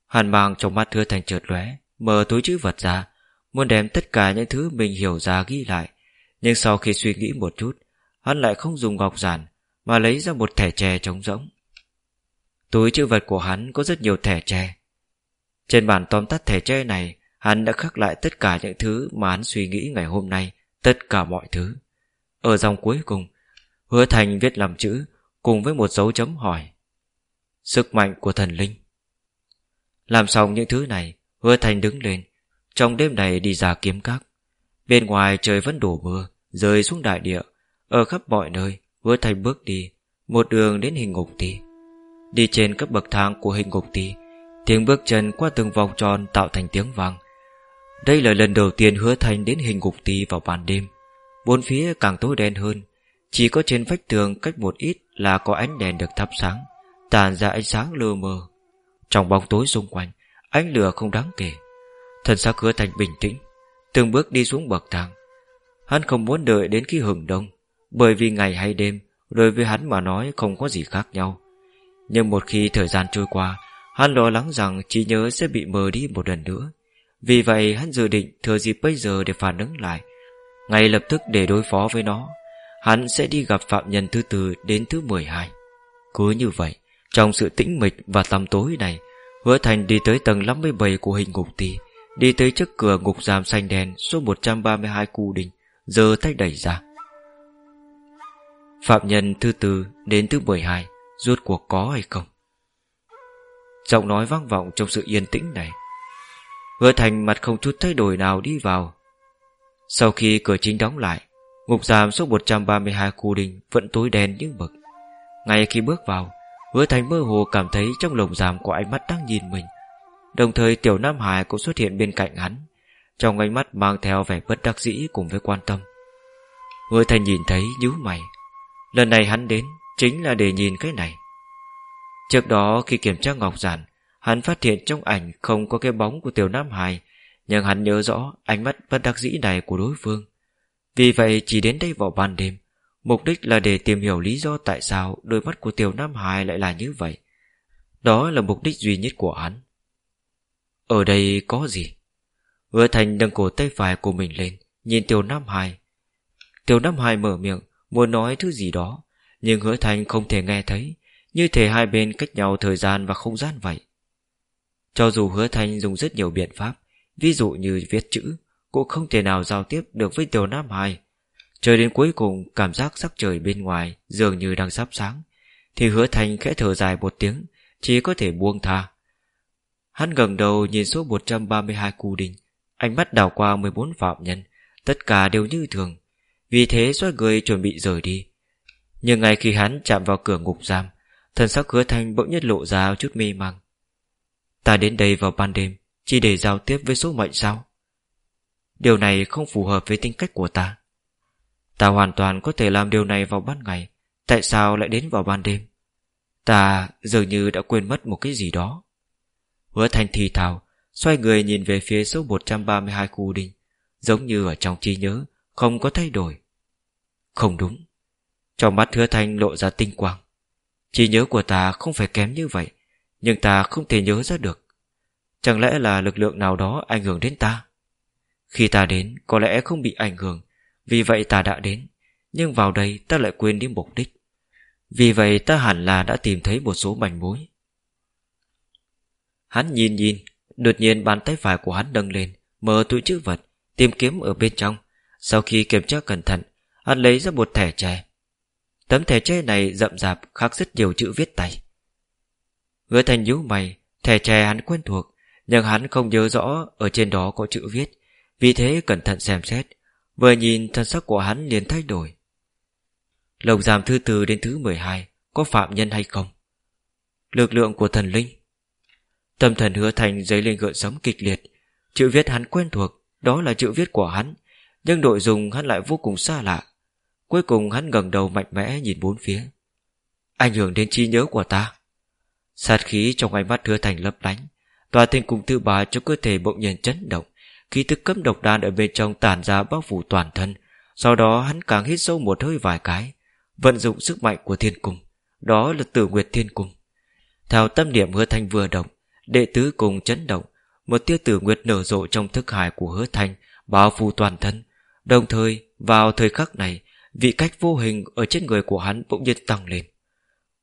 Hàn mang trong mắt Hứa thành chợt lóe, Mở túi chữ vật ra, Muốn đem tất cả những thứ mình hiểu ra ghi lại nhưng sau khi suy nghĩ một chút, Hắn lại không dùng ngọc giản, Mà lấy ra một thẻ tre trống rỗng. Túi chữ vật của hắn có rất nhiều thẻ tre Trên bản tóm tắt thẻ tre này, Hắn đã khắc lại tất cả những thứ Mà hắn suy nghĩ ngày hôm nay, Tất cả mọi thứ. Ở dòng cuối cùng, Hứa Thành viết làm chữ, Cùng với một dấu chấm hỏi. Sức mạnh của thần linh. Làm xong những thứ này, Hứa Thành đứng lên, Trong đêm này đi ra kiếm các. Bên ngoài trời vẫn đổ mưa Rơi xuống đại địa. Ở khắp mọi nơi Hứa Thành bước đi Một đường đến hình ngục ti. Đi trên các bậc thang của hình ngục ti, Tiếng bước chân qua từng vòng tròn tạo thành tiếng vang. Đây là lần đầu tiên hứa thành đến hình ngục ti vào ban đêm. Bốn phía càng tối đen hơn chỉ có trên vách tường cách một ít là có ánh đèn được thắp sáng Tàn ra ánh sáng lơ mờ Trong bóng tối xung quanh Ánh lửa không đáng kể. Thần sắc hứa thành bình tĩnh Từng bước đi xuống bậc thang. Hắn không muốn đợi đến khi hừng đông Bởi vì ngày hay đêm Đối với hắn mà nói không có gì khác nhau. Nhưng một khi thời gian trôi qua Hắn lo lắng rằng trí nhớ sẽ bị mờ đi một lần nữa. Vì vậy hắn dự định thừa dịp bây giờ để phản ứng lại. Ngay lập tức để đối phó với nó hắn sẽ đi gặp phạm nhân thứ tư đến thứ 12. Cứ như vậy, trong sự tĩnh mịch và tăm tối này, Hứa Thành đi tới tầng 57 của hình ngục tỷ, đi tới trước cửa ngục giam xanh đen số 132 cu đình, giờ tách đẩy ra. Phạm nhân thứ tư đến thứ 12, rốt cuộc có hay không? Giọng nói vang vọng trong sự yên tĩnh này. Hứa Thành mặt không chút thay đổi nào đi vào. Sau khi cửa chính đóng lại, Ngục giam số 132 cu đình Vẫn tối đen như mực Ngay khi bước vào Hứa thành mơ hồ cảm thấy trong lồng giam có ánh mắt đang nhìn mình Đồng thời Tiểu Nam Hải cũng xuất hiện bên cạnh hắn, Trong ánh mắt mang theo vẻ bất đắc dĩ cùng với quan tâm Hứa thành nhìn thấy, nhíu mày Lần này hắn đến Chính là để nhìn cái này Trước đó khi kiểm tra ngọc giản, Hắn phát hiện trong ảnh không có cái bóng của Tiểu Nam Hải, Nhưng hắn nhớ rõ ánh mắt bất đắc dĩ này của đối phương Vì vậy chỉ đến đây vào ban đêm, Mục đích là để tìm hiểu lý do tại sao đôi mắt của Tiểu Nam Hải lại là như vậy. Đó là mục đích duy nhất của hắn. Ở đây có gì? Hứa Thành nâng cổ tay phải của mình lên, nhìn Tiểu Nam Hải. Tiểu Nam Hải mở miệng, muốn nói thứ gì đó, nhưng Hứa Thành không thể nghe thấy, như thể hai bên cách nhau thời gian và không gian vậy. Cho dù Hứa Thành dùng rất nhiều biện pháp, ví dụ như viết chữ, cũng không thể nào giao tiếp được với Tiểu Nam Hải Trời đến cuối cùng cảm giác sắc trời bên ngoài Dường như đang sắp sáng Thì hứa thành khẽ thở dài một tiếng Chỉ có thể buông tha Hắn gần đầu nhìn số 132 cu đình, Ánh mắt đảo qua 14 phạm nhân, Tất cả đều như thường. Vì thế xoay người chuẩn bị rời đi. Nhưng ngay khi hắn chạm vào cửa ngục giam, Thần sắc hứa thanh bỗng nhất lộ ra chút mê mang. Ta đến đây vào ban đêm, Chỉ để giao tiếp với số mệnh sao? Điều này không phù hợp với tính cách của ta. Ta hoàn toàn có thể làm điều này vào ban ngày, Tại sao lại đến vào ban đêm? Ta dường như đã quên mất một cái gì đó. Hứa thành thì thào, Xoay người nhìn về phía số 132 khu đinh, Giống như ở trong trí nhớ, Không có thay đổi. Không đúng. Trong mắt hứa thanh lộ ra tinh quang. Trí nhớ của ta không phải kém như vậy, Nhưng ta không thể nhớ ra được. Chẳng lẽ là lực lượng nào đó ảnh hưởng đến ta? Khi ta đến, Có lẽ không bị ảnh hưởng, vì vậy ta đã đến, Nhưng vào đây ta lại quên đi mục đích. Vì vậy ta hẳn là đã tìm thấy một số manh mối. Hắn nhìn nhìn, Đột nhiên bàn tay phải của hắn nâng lên, Mở túi chữ vật, Tìm kiếm ở bên trong. Sau khi kiểm tra cẩn thận, Hắn lấy ra một thẻ tre Tấm thẻ tre này rậm rạp, khắc rất nhiều chữ viết tay. Hứa thành nhíu mày, Thẻ tre hắn quen thuộc, Nhưng hắn không nhớ rõ ở trên đó có chữ viết. Vì thế cẩn thận xem xét, Vừa nhìn thân sắc của hắn liền thay đổi. Lồng giam thứ tư đến thứ 12 Có phạm nhân hay không? Lực lượng của thần linh Tâm thần hứa thành dấy lên gợn sóng kịch liệt. Chữ viết hắn quen thuộc, Đó là chữ viết của hắn, Nhưng nội dung hắn lại vô cùng xa lạ. Cuối cùng hắn ngẩng đầu mạnh mẽ nhìn bốn phía. Ảnh hưởng đến trí nhớ của ta. Sát khí trong ánh mắt hứa thành lấp lánh Tòa tình cùng thứ ba cho cơ thể bỗng nhiên chấn động. Khí thức cấm độc đan ở bên trong tản ra bao phủ toàn thân. Sau đó hắn càng hít sâu một hơi vài cái, Vận dụng sức mạnh của thiên cung. Đó là tử nguyệt thiên cung. Theo tâm niệm hứa thành vừa động Đệ tứ cùng chấn động Một tia tử nguyệt nở rộ trong thức hải của hứa thanh Bao phủ toàn thân Đồng thời vào thời khắc này Vị cách vô hình ở trên người của hắn bỗng nhiên tăng lên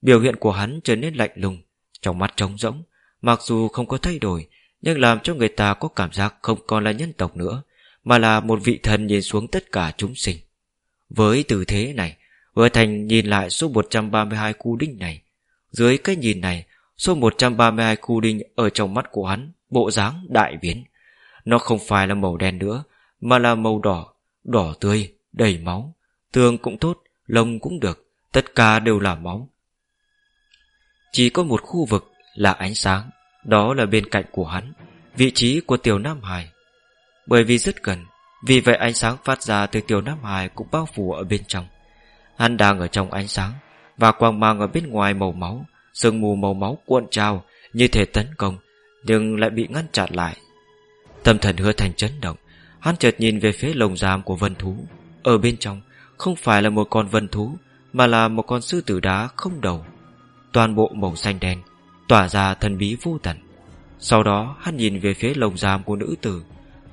Biểu hiện của hắn trở nên lạnh lùng Trong mắt trống rỗng Mặc dù không có thay đổi nhưng làm cho người ta có cảm giác không còn là nhân tộc nữa, mà là một vị thần nhìn xuống tất cả chúng sinh. Với tư thế này, Hứa Thành nhìn lại số 132 cu đinh này. Dưới cái nhìn này, số 132 khu đinh ở trong mắt của hắn, bộ dáng đại biến. Nó không phải là màu đen nữa, mà là màu đỏ, đỏ tươi, đầy máu. Tường cũng tốt, lông cũng được, tất cả đều là máu. Chỉ có một khu vực là ánh sáng, đó là bên cạnh của hắn Vị trí của Tiểu Nam Hải Bởi vì rất gần Vì vậy ánh sáng phát ra từ Tiểu Nam Hải Cũng bao phủ ở bên trong Hắn đang ở trong ánh sáng Và quang mang ở bên ngoài màu máu Sương mù màu máu cuộn trào Như thể tấn công, Nhưng lại bị ngăn chặn lại. Tâm thần hứa thành chấn động, Hắn chợt nhìn về phía lồng giam của vân thú. Ở bên trong, không phải là một con vân thú, Mà là một con sư tử đá không đầu. Toàn bộ màu xanh đen, Tỏa ra thần bí vô tận. Sau đó, hắn nhìn về phía lồng giam của nữ tử.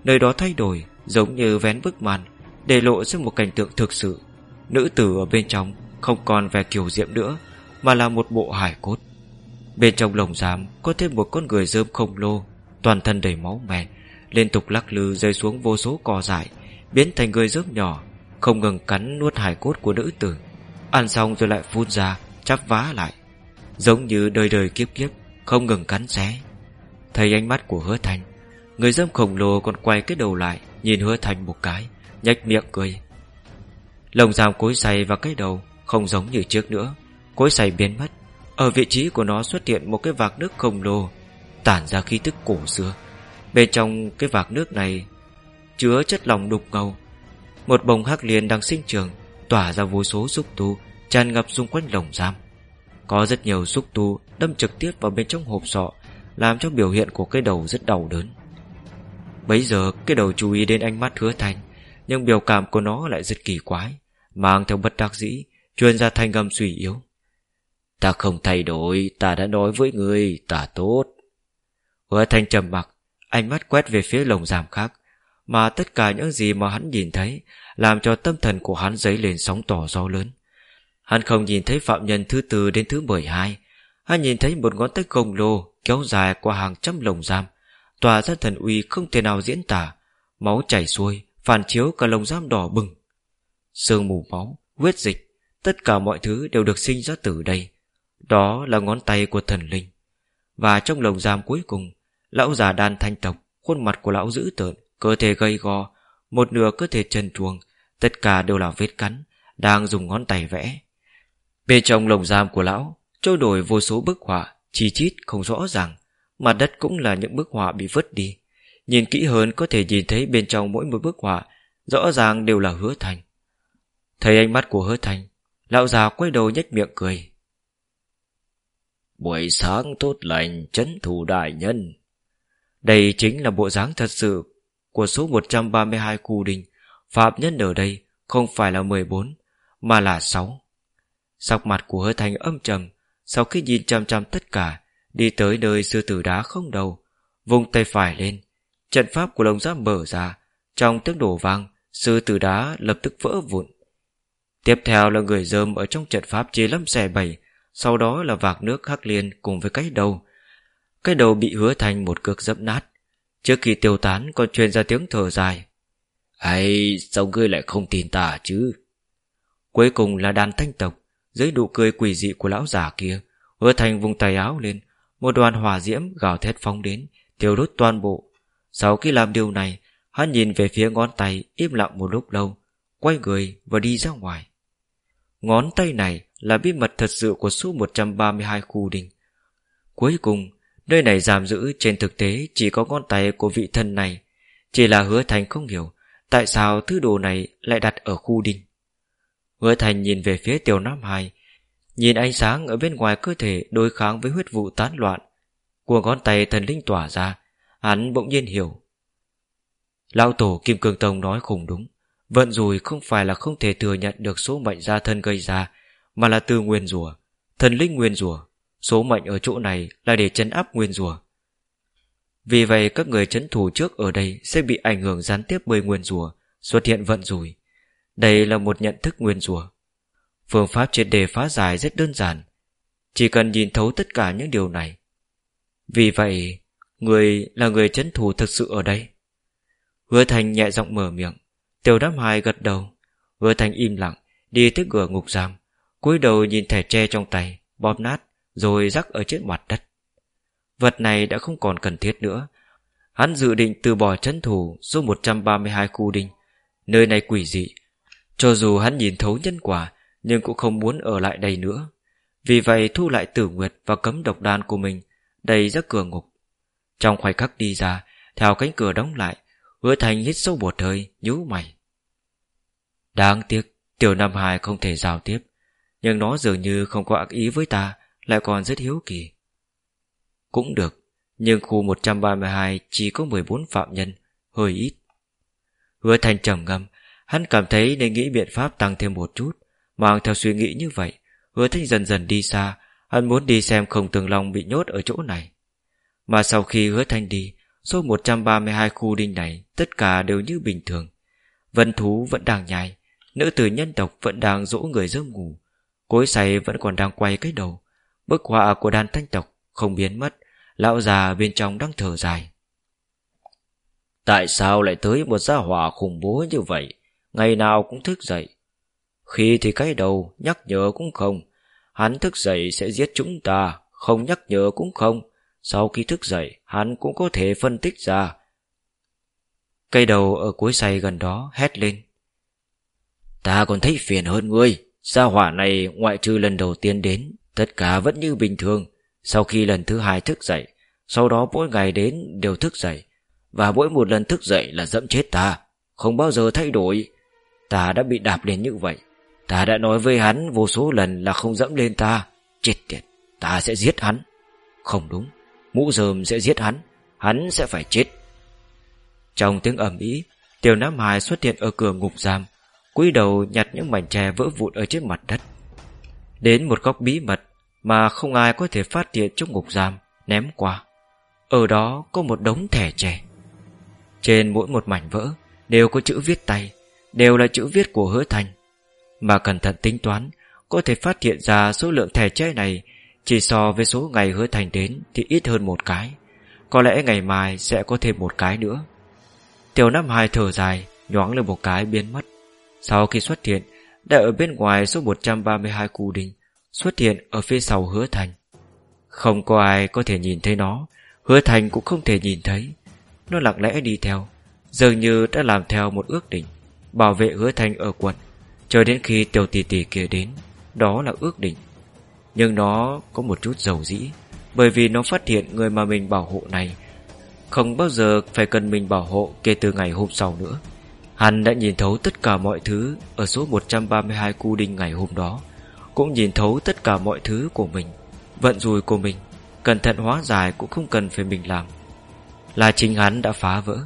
Nơi đó thay đổi, Giống như vén bức màn, Để lộ ra một cảnh tượng thực sự. Nữ tử ở bên trong Không còn vẻ kiều diệm nữa mà là một bộ hải cốt. Bên trong lồng giam có thêm một con người dơm khổng lồ, Toàn thân đầy máu me, Liên tục lắc lư rơi xuống vô số cò dại, Biến thành người dớm nhỏ, Không ngừng cắn nuốt hải cốt của nữ tử. Ăn xong rồi lại phun ra, Chắp vá lại, Giống như đời đời kiếp kiếp, Không ngừng cắn xé. Thấy ánh mắt của hứa thành, Người dâm khổng lồ còn quay cái đầu lại, Nhìn hứa thành một cái, nhếch miệng cười. Lồng giam cối xay và cái đầu, Không giống như trước nữa. Cối xay biến mất. Ở vị trí của nó xuất hiện một cái vạc nước khổng lồ, Tản ra khí tức cổ xưa. Bên trong cái vạc nước này Chứa chất lỏng đục ngầu. Một bông hắc liên đang sinh trường Tỏa ra vô số xúc tu, Tràn ngập xung quanh lồng giam. Có rất nhiều xúc tu đâm trực tiếp vào bên trong hộp sọ, Làm cho biểu hiện của cái đầu rất đau đớn. Bấy giờ, cái đầu chú ý đến ánh mắt hứa thành, Nhưng biểu cảm của nó lại rất kỳ quái, Mang theo bất đắc dĩ Truyền ra thanh âm suy yếu. Ta không thay đổi Ta đã nói với người Ta tốt. Hứa thành trầm mặc Ánh mắt quét về phía lồng giam khác Mà tất cả những gì mà hắn nhìn thấy Làm cho tâm thần của hắn dấy lên sóng tỏ gió lớn. Hắn không nhìn thấy phạm nhân thứ tư đến thứ mười hai Hắn nhìn thấy một ngón tay khổng lồ Kéo dài qua hàng trăm lồng giam Tòa ra thần uy không thể nào diễn tả Máu chảy xuôi Phản chiếu cả lồng giam đỏ bừng. Sương mù máu, huyết dịch Tất cả mọi thứ đều được sinh ra từ đây. Đó là ngón tay của thần linh. Và trong lồng giam cuối cùng, Lão già đan thanh tộc, Khuôn mặt của lão dữ tợn, Cơ thể gầy gò, Một nửa cơ thể trần truồng, Tất cả đều là vết cắn, Đang dùng ngón tay vẽ. Bên trong lồng giam của lão, Trôi đổi vô số bức họa, Chi chít không rõ ràng Mặt đất cũng là những bức họa bị vứt đi. Nhìn kỹ hơn có thể nhìn thấy bên trong mỗi một bức họa, Rõ ràng đều là hứa thành. Thấy ánh mắt của hứa thành, Lão già quay đầu nhếch miệng cười. Buổi sáng tốt lành, chấn thủ đại nhân. Đây chính là bộ dáng thật sự Của số 132 khu đình. Phạm nhân ở đây Không phải là 14 Mà là 6 Sọc mặt của hơi thành âm trầm, Sau khi nhìn chăm chăm tất cả, Đi tới nơi sư tử đá không đầu Vùng tay phải lên. Trận pháp của lồng giáp mở ra, Trong tiếng đổ vang, Sư tử đá lập tức vỡ vụn. Tiếp theo là người dơm ở trong trận pháp chia lâm xẻ bảy sau đó là vạc nước khắc liên cùng với cái đầu. Cái đầu bị hứa thành một cước dẫm nát. Trước khi tiêu tán, còn truyền ra tiếng thở dài. Ây, sao ngươi lại không tin ta chứ? Cuối cùng là đàn thanh tộc, Dưới nụ cười quỷ dị của lão già kia, Hứa thành vùng tay áo lên. Một đoàn hỏa diễm gào thét phóng đến Tiêu đốt toàn bộ. Sau khi làm điều này, Hắn nhìn về phía ngón tay im lặng một lúc lâu, Quay người và đi ra ngoài. Ngón tay này là bí mật thật sự của số 132 khu đình. Cuối cùng, nơi này giam giữ trên thực tế chỉ có ngón tay của vị thân này. Chỉ là hứa thành không hiểu tại sao thứ đồ này lại đặt ở khu đình. Hứa thành nhìn về phía tiểu Nam Hải, nhìn ánh sáng ở bên ngoài cơ thể đối kháng với huyết vụ tán loạn của ngón tay thần linh tỏa ra, hắn bỗng nhiên hiểu. Lão tổ Kim Cương Tông nói không đúng. Vận rùi không phải là không thể thừa nhận được số mệnh gia thân gây ra, mà là từ nguyên rùa, thần linh nguyên rùa. Số mệnh ở chỗ này là để chấn áp nguyên rùa. Vì vậy các người chấn thủ trước ở đây sẽ bị ảnh hưởng gián tiếp bởi nguyên rùa, xuất hiện vận rủi. Đây là một nhận thức nguyên rùa. Phương pháp triệt đề phá giải rất đơn giản. Chỉ cần nhìn thấu tất cả những điều này. Vì vậy, người là người chấn thủ thực sự ở đây. Hứa Thành nhẹ giọng mở miệng. Tiểu đám hai gật đầu Hứa thành im lặng Đi tới cửa ngục giam cúi đầu nhìn thẻ tre trong tay, Bóp nát, Rồi rắc ở trên mặt đất. Vật này đã không còn cần thiết nữa. Hắn dự định từ bỏ trấn thủ Số 132 khu đinh, Nơi này quỷ dị. Cho dù hắn nhìn thấu nhân quả, Nhưng cũng không muốn ở lại đây nữa. Vì vậy thu lại tử nguyệt Và cấm độc đan của mình, Đầy ra cửa ngục. Trong khoảnh khắc đi ra, Theo cánh cửa đóng lại, Hứa Thành hít sâu một hơi, nhíu mày. Đáng tiếc, Tiểu Nam Hải không thể giao tiếp. Nhưng nó dường như không có ác ý với ta, Lại còn rất hiếu kỳ. Cũng được, Nhưng khu 132 chỉ có 14 phạm nhân, Hơi ít. Hứa Thành trầm ngâm, Hắn cảm thấy nên nghĩ biện pháp tăng thêm một chút. Mang theo suy nghĩ như vậy, Hứa Thanh dần dần đi xa, Hắn muốn đi xem không tường long bị nhốt ở chỗ này. Mà sau khi hứa Thanh đi, Số 132 khu đinh này Tất cả đều như bình thường. Vân thú vẫn đang nhai, Nữ tử nhân tộc vẫn đang dỗ người giấc ngủ. Cối xay vẫn còn đang quay cái đầu. Bức họa của đàn thanh tộc Không biến mất, Lão già bên trong đang thở dài. Tại sao lại tới một gia hỏa khủng bố như vậy? Ngày nào cũng thức dậy. Khi thì cái đầu Nhắc nhở cũng không. Hắn thức dậy sẽ giết chúng ta, Không nhắc nhở cũng không. Sau khi thức dậy, Hắn cũng có thể phân tích ra. Cây đầu ở cuối say gần đó hét lên. Ta còn thấy phiền hơn ngươi. Gia hỏa này ngoại trừ lần đầu tiên đến, Tất cả vẫn như bình thường. Sau khi lần thứ hai thức dậy, Sau đó mỗi ngày đến đều thức dậy. Và mỗi một lần thức dậy là dẫm chết ta. Không bao giờ thay đổi. Ta đã bị đạp lên như vậy. Ta đã nói với hắn vô số lần là không dẫm lên ta. Chết tiệt, Ta sẽ giết hắn. Không đúng, Mũ rơm sẽ giết hắn. Hắn sẽ phải chết. Trong tiếng ầm ĩ, Tiểu Nam Hải xuất hiện ở cửa ngục giam cúi đầu nhặt những mảnh tre vỡ vụn ở trên mặt đất. Đến một góc bí mật Mà không ai có thể phát hiện trong ngục giam, Ném qua. Ở đó có một đống thẻ tre Trên mỗi một mảnh vỡ Đều có chữ viết tay, Đều là chữ viết của hứa thành. Mà cẩn thận tính toán, Có thể phát hiện ra số lượng thẻ tre này Chỉ so với số ngày hứa thành đến Thì ít hơn một cái. Có lẽ ngày mai sẽ có thêm một cái nữa. Tiểu Nam Hải thở dài, Nhoáng lên một cái biến mất. Sau khi xuất hiện Đã ở bên ngoài số 132 cù đình Xuất hiện ở phía sau hứa thành. Không có ai có thể nhìn thấy nó, Hứa thành cũng không thể nhìn thấy. Nó lặng lẽ đi theo, Dường như đã làm theo một ước định, Bảo vệ hứa thành ở quận, cho đến khi tiểu tỷ tỷ kia đến, Đó là ước định. Nhưng nó có một chút dầu dĩ, Bởi vì nó phát hiện người mà mình bảo hộ này Không bao giờ phải cần mình bảo hộ Kể từ ngày hôm sau nữa. Hắn đã nhìn thấu tất cả mọi thứ Ở số 132 cu đinh ngày hôm đó, Cũng nhìn thấu tất cả mọi thứ của mình, Vận rùi của mình, Cẩn thận hóa giải cũng không cần phải mình làm. Là chính hắn đã phá vỡ.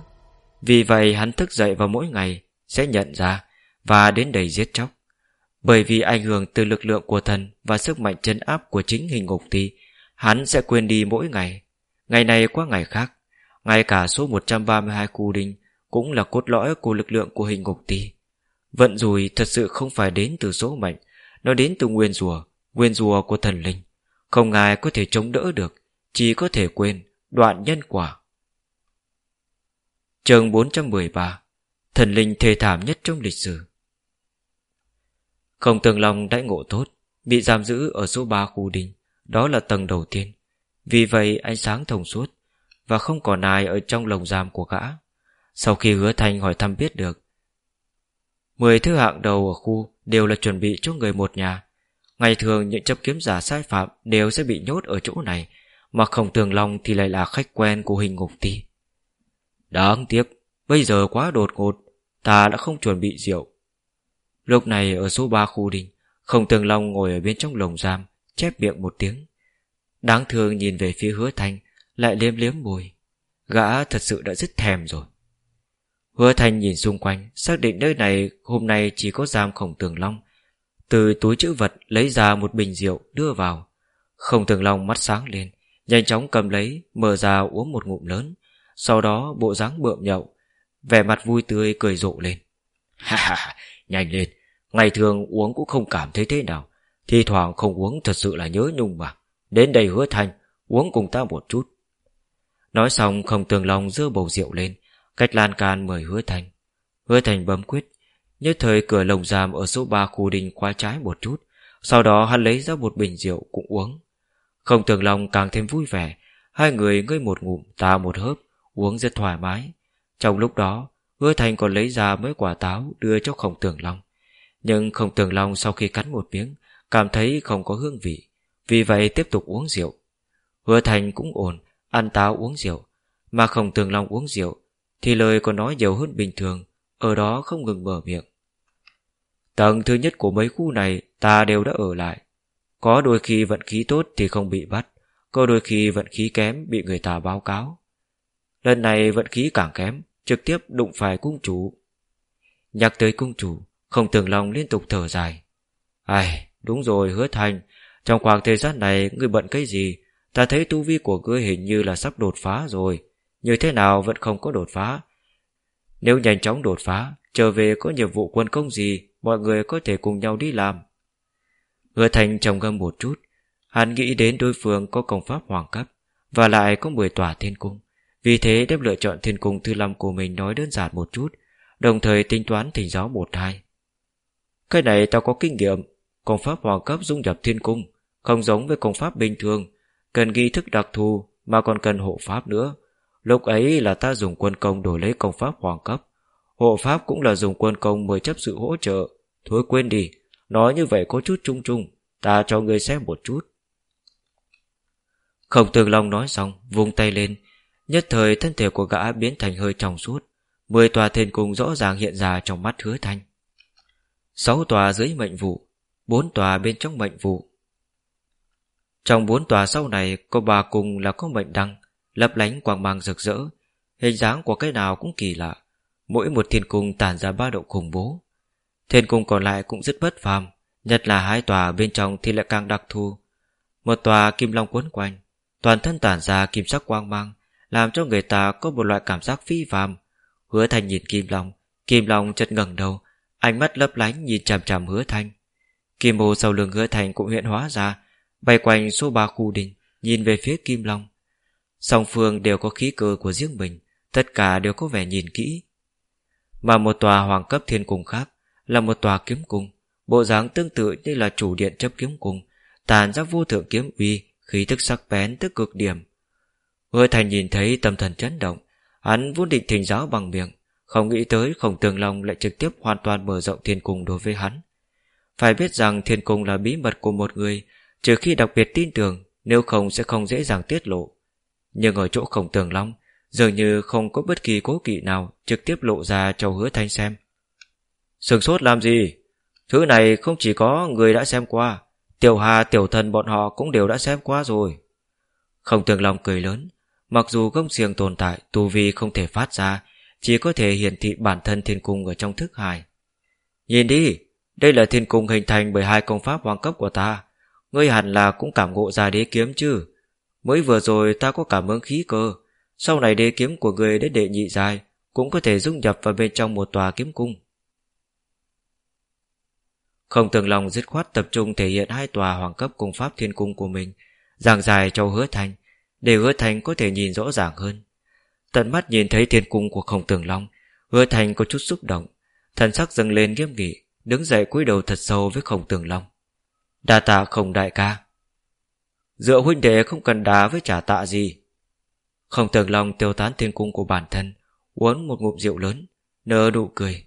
Vì vậy hắn thức dậy vào mỗi ngày, Sẽ nhận ra Và đến đầy giết chóc. Bởi vì ảnh hưởng từ lực lượng của thần Và sức mạnh chân áp của chính hình ngục ti Hắn sẽ quên đi mỗi ngày. Ngày này qua ngày khác, Ngay cả số 132 cu đinh cũng là cốt lõi của lực lượng của hình ngục ti. Vận rùi thật sự không phải đến từ số mệnh, Nó đến từ nguyên rùa Nguyên rùa của thần linh. Không ai có thể chống đỡ được, Chỉ có thể quên đoạn nhân quả. Chương 413 Thần linh thê thảm nhất trong lịch sử. Không tường lòng đãi ngộ tốt, Bị giam giữ ở số 3 khu đình, Đó là tầng đầu tiên. Vì vậy ánh sáng thông suốt Và không còn ai ở trong lồng giam của gã. Sau khi hứa thanh hỏi thăm biết được, Mười thứ hạng đầu ở khu Đều là chuẩn bị cho người một nhà. Ngày thường những chấp kiếm giả sai phạm Đều sẽ bị nhốt ở chỗ này, Mà không tường long thì lại là khách quen của hình ngục ti. Đáng tiếc, Bây giờ quá đột ngột, Ta đã không chuẩn bị rượu. Lúc này ở số 3 khu đình, Không tường long ngồi ở bên trong lồng giam, Chép miệng một tiếng. Đáng thương nhìn về phía hứa thanh, Lại liếm liếm mùi Gã thật sự đã rất thèm rồi. Hứa thanh nhìn xung quanh, Xác định nơi này hôm nay chỉ có giam khổng tường long. Từ túi chữ vật lấy ra một bình rượu, đưa vào. Khổng tường long mắt sáng lên, Nhanh chóng cầm lấy, Mở ra uống một ngụm lớn. Sau đó bộ dáng bợm nhậu, Vẻ mặt vui tươi cười rộ lên. <laughs> Ha ha nhanh lên, Ngày thường uống cũng không cảm thấy thế nào. Thì thoảng không uống thật sự là nhớ nhung mà. Đến đây hứa thành Uống cùng ta một chút. Nói xong không tường lòng dơ bầu rượu lên Cách lan can mời hứa thành. Hứa thành bấm quyết. Nhất thời cửa lồng giam ở số 3 khu đình qua trái một chút. Sau đó hắn lấy ra một bình rượu cũng uống. Không tường lòng càng thêm vui vẻ. Hai người ngơi một ngụm, ta một hớp, Uống rất thoải mái. Trong lúc đó, Hứa Thành còn lấy ra mấy quả táo Đưa cho khổng tường long Nhưng khổng tường long sau khi cắn một miếng, Cảm thấy không có hương vị. Vì vậy tiếp tục uống rượu. Hứa Thành cũng ổn, Ăn táo uống rượu. Mà khổng tường long uống rượu thì lời còn nói nhiều hơn bình thường, Ở đó không ngừng mở miệng. Tầng thứ nhất của mấy khu này Ta đều đã ở lại. Có đôi khi vận khí tốt thì không bị bắt, Có đôi khi vận khí kém bị người ta báo cáo. Lần này vận khí càng kém, Trực tiếp đụng phải cung chủ. Nhắc tới cung chủ Không tưởng lòng liên tục thở dài. Ai, đúng rồi, hứa thành. Trong khoảng thời gian này, ngươi bận cái gì? Ta thấy tu vi của ngươi hình như là sắp đột phá rồi. Như thế nào vẫn không có đột phá? Nếu nhanh chóng đột phá, Trở về có nhiệm vụ quân công gì Mọi người có thể cùng nhau đi làm? Hứa thành trầm ngâm một chút. Hắn nghĩ đến đối phương có công pháp hoàng cấp Và lại có 10 tòa thiên cung. Vì thế đem lựa chọn thiên cung thứ năm của mình nói đơn giản một chút, Đồng thời tính toán thỉnh giáo một hai. Cái này tao có kinh nghiệm. Công pháp hoàng cấp dung nhập thiên cung Không giống với công pháp bình thường, Cần ghi thức đặc thù Mà còn cần hộ pháp nữa. Lúc ấy là ta dùng quân công đổi lấy công pháp hoàng cấp. Hộ pháp cũng là dùng quân công Mới chấp sự hỗ trợ. Thôi quên đi Nói như vậy có chút chung chung, Ta cho ngươi xem một chút. Khổng tường long nói xong, vung tay lên. Nhất thời thân thể của gã biến thành hơi trong suốt. Mười tòa thiên cung rõ ràng hiện ra trong mắt hứa thanh. Sáu tòa dưới mệnh vụ, Bốn tòa bên trong mệnh vụ. Trong bốn tòa sau này, Có ba cung là có mệnh đăng Lấp lánh quang mang rực rỡ. Hình dáng của cái nào cũng kỳ lạ. Mỗi một thiên cung tản ra ba độ khủng bố. Thiên cung còn lại cũng rất bất phàm, Nhất là hai tòa bên trong thì lại càng đặc thù. Một tòa kim long quấn quanh, Toàn thân tản ra kim sắc quang mang, Làm cho người ta có một loại cảm giác phi phàm. Hứa thanh nhìn kim long Kim long chợt ngẩng đầu, Ánh mắt lấp lánh nhìn chằm chằm hứa thanh. Kim ô sau lưng hứa thanh cũng hiện hóa ra, Bay quanh số ba khu đình, Nhìn về phía kim long. Song phương đều có khí cơ của riêng mình, Tất cả đều có vẻ nhìn kỹ. Mà một tòa hoàng cấp thiên cung khác Là một tòa kiếm cung, Bộ dáng tương tự như là chủ điện chấp kiếm cung, Tàn ra vô thượng kiếm uy, Khí thức sắc bén tức cực điểm. Hứa thành nhìn thấy tâm thần chấn động, Hắn vốn định thỉnh giáo bằng miệng, Không nghĩ tới khổng tường long lại trực tiếp Hoàn toàn mở rộng thiên cung đối với hắn. Phải biết rằng thiên cung là bí mật của một người, Trừ khi đặc biệt tin tưởng, Nếu không sẽ không dễ dàng tiết lộ. Nhưng ở chỗ khổng tường long Dường như không có bất kỳ cố kỵ nào Trực tiếp lộ ra cho hứa thanh xem Sừng sốt làm gì Thứ này không chỉ có người đã xem qua Tiểu Hà, Tiểu Thần bọn họ cũng đều đã xem qua rồi. khổng tường long cười lớn, mặc dù gông xiềng tồn tại, tu vi không thể phát ra, chỉ có thể hiển thị bản thân thiên cung ở trong thức hài. Nhìn đi, đây là thiên cung hình thành bởi hai công pháp hoàng cấp của ta. Ngươi hẳn là cũng cảm ngộ ra đế kiếm chứ. Mới vừa rồi ta có cảm ứng khí cơ, sau này đế kiếm của người đến đệ nhị dài, cũng có thể dung nhập vào bên trong một tòa kiếm cung. Không tường lòng dứt khoát tập trung thể hiện hai tòa hoàng cấp cung pháp thiên cung của mình, giảng dài cho hứa thành, để hứa thành có thể nhìn rõ ràng hơn. Tận mắt nhìn thấy thiên cung của không tường long, hứa thành có chút xúc động, thần sắc dâng lên nghiêm nghị, đứng dậy cúi đầu thật sâu với không tường long. Đa tạ không đại ca. Dựa huynh đệ không cần đá với trả tạ gì. Không tường long tiêu tán thiên cung của bản thân, uống một ngụm rượu lớn, nở nụ cười.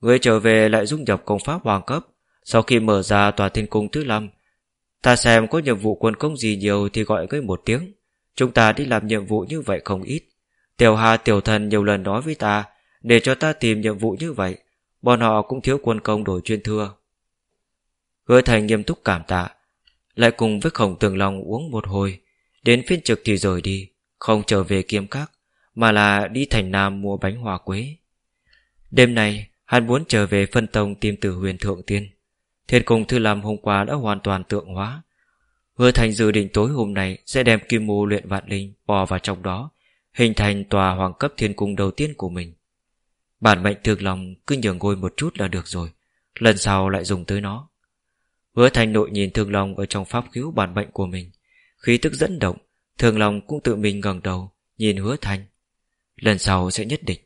người trở về lại dung nhập công pháp hoàng cấp. Sau khi mở ra tòa thiên cung thứ năm Ta xem có nhiệm vụ quân công gì nhiều Thì gọi ngươi một tiếng. Chúng ta đi làm nhiệm vụ như vậy không ít. Tiểu Hà tiểu thần nhiều lần nói với ta Để cho ta tìm nhiệm vụ như vậy Bọn họ cũng thiếu quân công đổi chuyên thưa Hứa thành nghiêm túc cảm tạ. Lại cùng với khổng tường long uống một hồi. Đến phiên trực thì rời đi, Không trở về kiếm các, Mà là đi thành Nam mua bánh hoa quế. Đêm nay, Hắn muốn trở về phân tông tìm tử huyền thượng tiên. Thiên cung thư làm hôm qua đã hoàn toàn tượng hóa. Hứa thành dự định tối hôm nay Sẽ đem kim mô luyện vạn linh Bò vào trong đó, Hình thành tòa hoàng cấp thiên cung đầu tiên của mình. Bản mệnh thương lòng cứ nhường ngôi một chút là được rồi, Lần sau lại dùng tới nó. Hứa thành nội nhìn thương long Ở trong pháp cứu bản mệnh của mình. Khí tức dẫn động, Thương long cũng tự mình ngẩng đầu, Nhìn hứa thành Lần sau sẽ nhất định.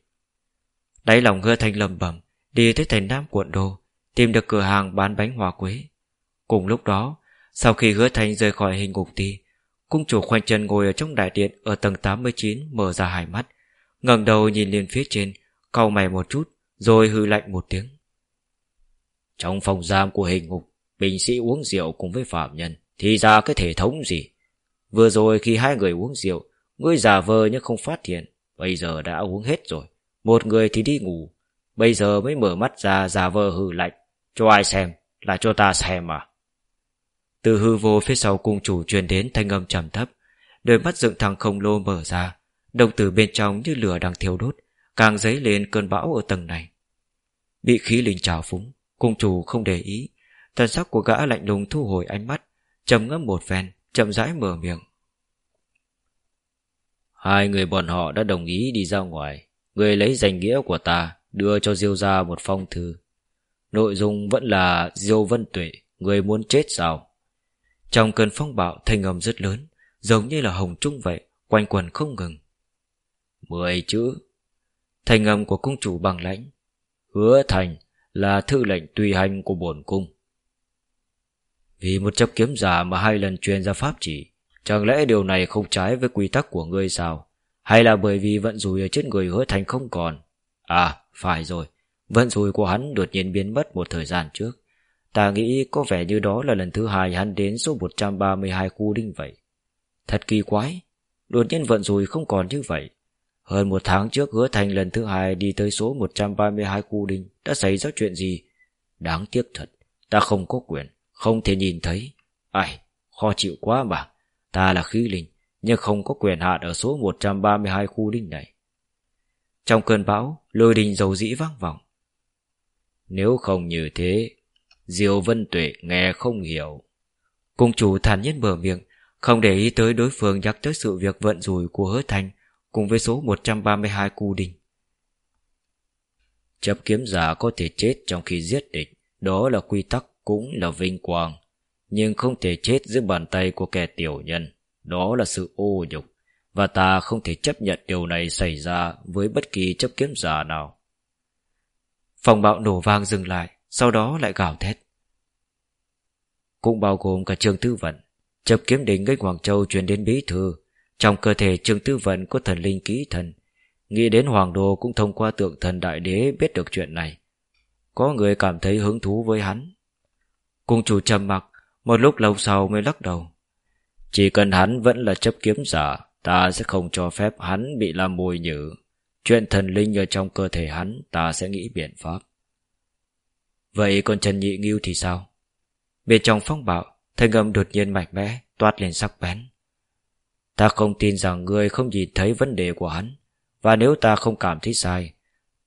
Đáy lòng hứa thành lầm bẩm, Đi tới thành Nam quận đô, Tìm được cửa hàng bán bánh hoa quế. Cùng lúc đó, Sau khi hứa thành rời khỏi hình ngục ti Cung chủ khoanh chân ngồi ở trong đại điện Ở tầng 89 mở ra hai mắt, ngẩng đầu nhìn lên phía trên, cau mày một chút, Rồi hư lạnh một tiếng. Trong phòng giam của hình ngục Bình sĩ uống rượu cùng với phạm nhân, Thì ra cái thể thống gì? Vừa rồi khi hai người uống rượu, Ngươi giả vờ nhưng không phát hiện, Bây giờ đã uống hết rồi, Một người thì đi ngủ. Bây giờ mới mở mắt ra giả vờ hư lạnh, Cho ai xem? Là cho ta xem mà Từ hư vô phía sau cung chủ truyền đến thanh âm trầm thấp, Đôi mắt dựng thẳng không lô mở ra, Đồng tử bên trong như lửa đang thiêu đốt, Càng dấy lên cơn bão ở tầng này. Bị khí linh trào phúng, Cung chủ không để ý Thần sắc của gã lạnh lùng thu hồi ánh mắt trầm ngâm một phen Chậm rãi mở miệng Hai người bọn họ đã đồng ý đi ra ngoài Người lấy danh nghĩa của ta đưa cho Diêu ra một phong thư. Nội dung vẫn là Diêu Vân Tuệ, người muốn chết sao? Trong cơn phong bạo thanh âm rất lớn, giống như là hồng trung vậy, quanh quần không ngừng. Mười chữ. Thanh âm của cung chủ bằng lãnh. Hứa thành là thư lệnh tùy hành của bổn cung. Vì một chấp kiếm giả mà hai lần truyền ra pháp chỉ, chẳng lẽ điều này không trái với quy tắc của ngươi sao? Hay là bởi vì vận rủi ở trên người hứa thành không còn? À, phải rồi, vận rủi của hắn đột nhiên biến mất một thời gian trước. Ta nghĩ có vẻ như đó là lần thứ hai hắn đến số 132 khu đinh vậy. Thật kỳ quái Đột nhiên vận rủi không còn như vậy Hơn một tháng trước hứa thành lần thứ hai Đi tới số 132 khu đinh Đã xảy ra chuyện gì Đáng tiếc thật Ta không có quyền không thể nhìn thấy. Ai, khó chịu quá mà. Ta là khí linh, Nhưng không có quyền hạn ở số 132 khu linh này. Trong cơn bão, Lôi đình dầu dĩ vang vọng. Nếu không như thế, diêu Vân Tuệ nghe không hiểu. Cung chủ thản nhiên mở miệng, Không để ý tới đối phương nhắc tới sự việc vận rủi của hứa thành Cùng với số 132 cu đình Chấp kiếm giả có thể chết trong khi giết địch, Đó là quy tắc cũng là vinh quang, Nhưng không thể chết dưới bàn tay của kẻ tiểu nhân Đó là sự ô nhục, Và ta không thể chấp nhận điều này xảy ra Với bất kỳ chấp kiếm giả nào Phòng bạo nổ vang dừng lại, Sau đó lại gào thét cũng bao gồm cả Trương Tư Vận. Chấp kiếm đỉnh gây Hoàng Châu truyền đến bí thư. Trong cơ thể Trương Tư Vận có thần linh ký thần. Nghĩ đến Hoàng Đô cũng thông qua tượng thần đại đế biết được chuyện này. Có người cảm thấy hứng thú với hắn. Cung chủ trầm mặc, một lúc lâu sau mới lắc đầu. Chỉ cần hắn vẫn là chấp kiếm giả, ta sẽ không cho phép hắn bị làm mồi nhử. Chuyện thần linh ở trong cơ thể hắn, ta sẽ nghĩ biện pháp. Vậy còn Trần Nhị Nghiêu thì sao? Bên trong phong bạo Thanh âm đột nhiên mạnh mẽ Toát lên sắc bén Ta không tin rằng ngươi không nhìn thấy vấn đề của hắn Và nếu ta không cảm thấy sai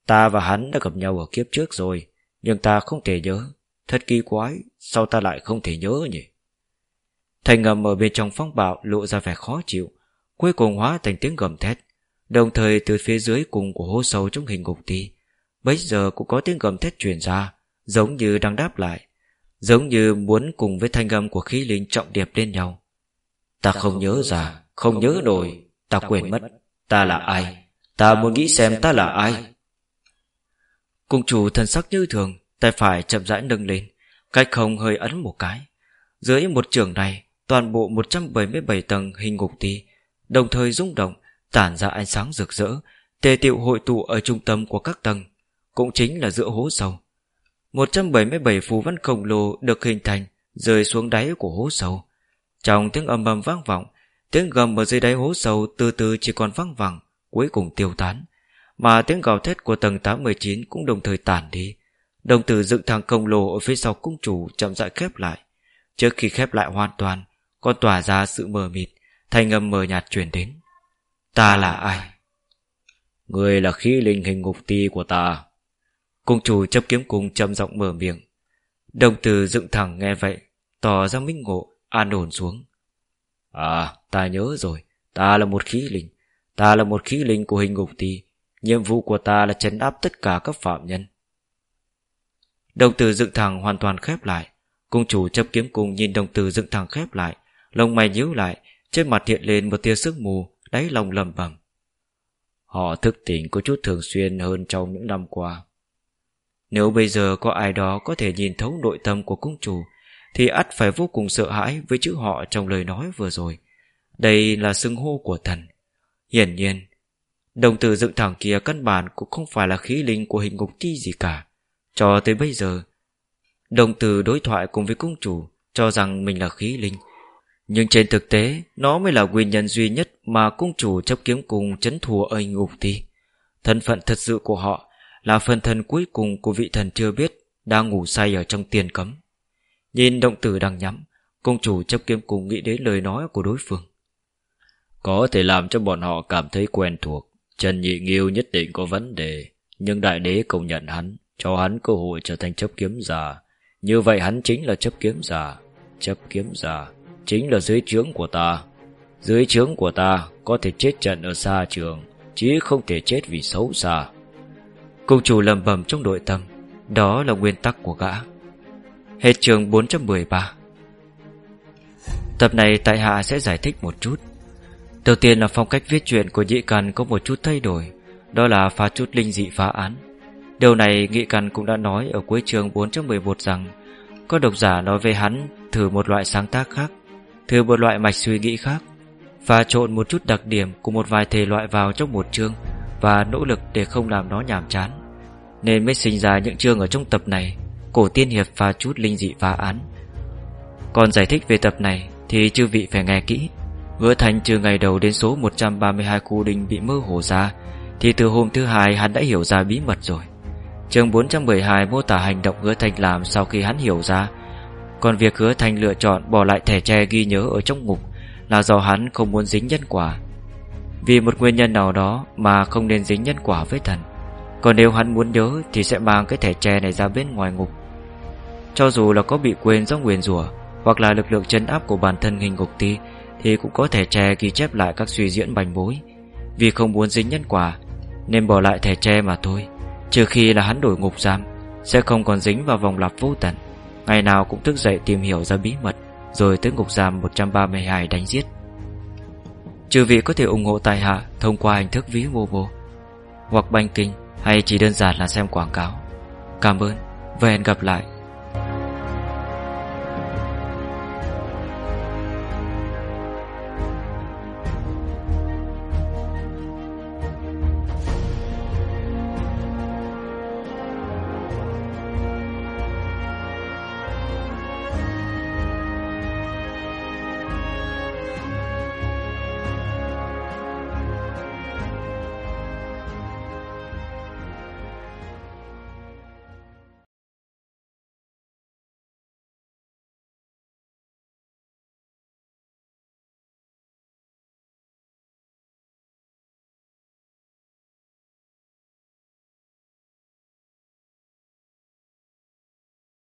Ta và hắn đã gặp nhau ở kiếp trước rồi Nhưng ta không thể nhớ Thật kỳ quái Sao ta lại không thể nhớ nhỉ? Thanh âm ở bên trong phong bạo lộ ra vẻ khó chịu Cuối cùng hóa thành tiếng gầm thét. Đồng thời từ phía dưới cùng của hố sâu trong hình ngục ti Bây giờ cũng có tiếng gầm thét truyền ra Giống như đang đáp lại Giống như muốn cùng với thanh âm của khí linh trọng điệp lên nhau. Ta không nhớ ra Không nhớ nổi Ta quên mất Ta là ai? Ta muốn nghĩ xem ta là ai? Cung chủ thân sắc như thường Tay phải chậm rãi nâng lên Cách không hơi ấn một cái Dưới một trường này Toàn bộ 177 tầng hình ngục ti Đồng thời rung động Tản ra ánh sáng rực rỡ Tề tiệu hội tụ ở trung tâm của các tầng Cũng chính là giữa hố sâu 177 phù văn khổng lồ được hình thành rơi xuống đáy của hố sâu. Trong tiếng ầm ầm vang vọng, tiếng gầm ở dưới đáy hố sâu từ từ chỉ còn vang vẳng, cuối cùng tiêu tán. Mà tiếng gào thét của tầng 819 cũng đồng thời tản đi. Đồng tử dựng thẳng khổng lồ ở phía sau cung chủ chậm rãi khép lại. Trước khi khép lại hoàn toàn, còn tỏa ra sự mờ mịt, thanh âm mờ nhạt truyền đến. Ta là ai? Người là khí linh hình ngục ti của ta. Cung chủ chấp kiếm cung trầm giọng mở miệng Đồng từ dựng thẳng nghe vậy Tỏ ra minh ngộ An ổn xuống À ta nhớ rồi Ta là một khí linh Ta là một khí linh của hình ngục tì Nhiệm vụ của ta là chấn áp tất cả các phạm nhân Đồng từ dựng thẳng hoàn toàn khép lại. Cung chủ chấp kiếm cung nhìn đồng từ dựng thẳng khép lại. Lông mày nhíu lại, Trên mặt hiện lên một tia sức mù, Đáy lòng lầm bầm Họ thức tỉnh có chút thường xuyên hơn trong những năm qua. Nếu bây giờ có ai đó có thể nhìn thấu nội tâm của cung chủ, Thì ắt phải vô cùng sợ hãi với chữ họ trong lời nói vừa rồi. Đây là xưng hô của thần. Hiển nhiên, Đồng tử dựng thẳng kia căn bản cũng không phải là khí linh của hình ngục ti gì cả. Cho tới bây giờ Đồng từ đối thoại cùng với cung chủ Cho rằng mình là khí linh Nhưng trên thực tế Nó mới là nguyên nhân duy nhất Mà cung chủ chấp kiếm cùng chấn thua ở ngục ti Thân phận thật sự của họ là phần thân cuối cùng của vị thần chưa biết đang ngủ say ở trong tiền cấm. Nhìn động tử đang nhắm, công chủ chấp kiếm cùng nghĩ đến lời nói của đối phương. Có thể làm cho bọn họ cảm thấy quen thuộc, Trần Nhị Nghiêu nhất định có vấn đề, nhưng đại đế công nhận hắn, cho hắn cơ hội trở thành chấp kiếm giả. Như vậy hắn chính là chấp kiếm giả, chấp kiếm giả, chính là dưới trướng của ta. Dưới trướng của ta có thể chết trận ở xa trường, chứ không thể chết vì xấu xa. Cung chủ lầm bầm trong nội tâm Đó là nguyên tắc của gã Hết trường 413 Tập này tại hạ sẽ giải thích một chút Đầu tiên là phong cách viết truyện của Nhị Cần có một chút thay đổi Đó là pha chút linh dị phá án Điều này Nghị Căn cũng đã nói ở cuối chương 411 rằng, Có độc giả nói về hắn thử một loại sáng tác khác, Thử một loại mạch suy nghĩ khác Và trộn một chút đặc điểm của một vài thể loại vào trong một chương và nỗ lực để không làm nó nhàm chán. Nên mới sinh ra những chương ở trong tập này, Cổ tiên hiệp và chút linh dị phá án. Còn giải thích về tập này Thì chư vị phải nghe kỹ. Hứa Thành trừ ngày đầu đến số 132 khu đình bị mơ hồ ra, Thì từ hôm thứ hai hắn đã hiểu ra bí mật rồi chương 412 mô tả hành động hứa Thành làm sau khi hắn hiểu ra. Còn việc hứa Thành lựa chọn bỏ lại thẻ tre ghi nhớ ở trong ngục Là do hắn không muốn dính nhân quả. Vì một nguyên nhân nào đó mà không nên dính nhân quả với thần, Còn nếu hắn muốn nhớ thì sẽ mang cái thẻ tre này ra bên ngoài ngục. Cho dù là có bị quên do nguyền rủa Hoặc là lực lượng chân áp của bản thân hình ngục ti Thì cũng có thẻ tre ghi chép lại các suy diễn bành bối Vì không muốn dính nhân quả, Nên bỏ lại thẻ tre mà thôi. Trừ khi là hắn đổi ngục giam, Sẽ không còn dính vào vòng lặp vô tận. Ngày nào cũng thức dậy tìm hiểu ra bí mật, Rồi tới ngục giam 132 đánh giết. Trừ vị có thể ủng hộ tài hạ Thông qua hình thức ví mô mô Hoặc banh kinh, Hay chỉ đơn giản là xem quảng cáo. Cảm ơn, và hẹn gặp lại.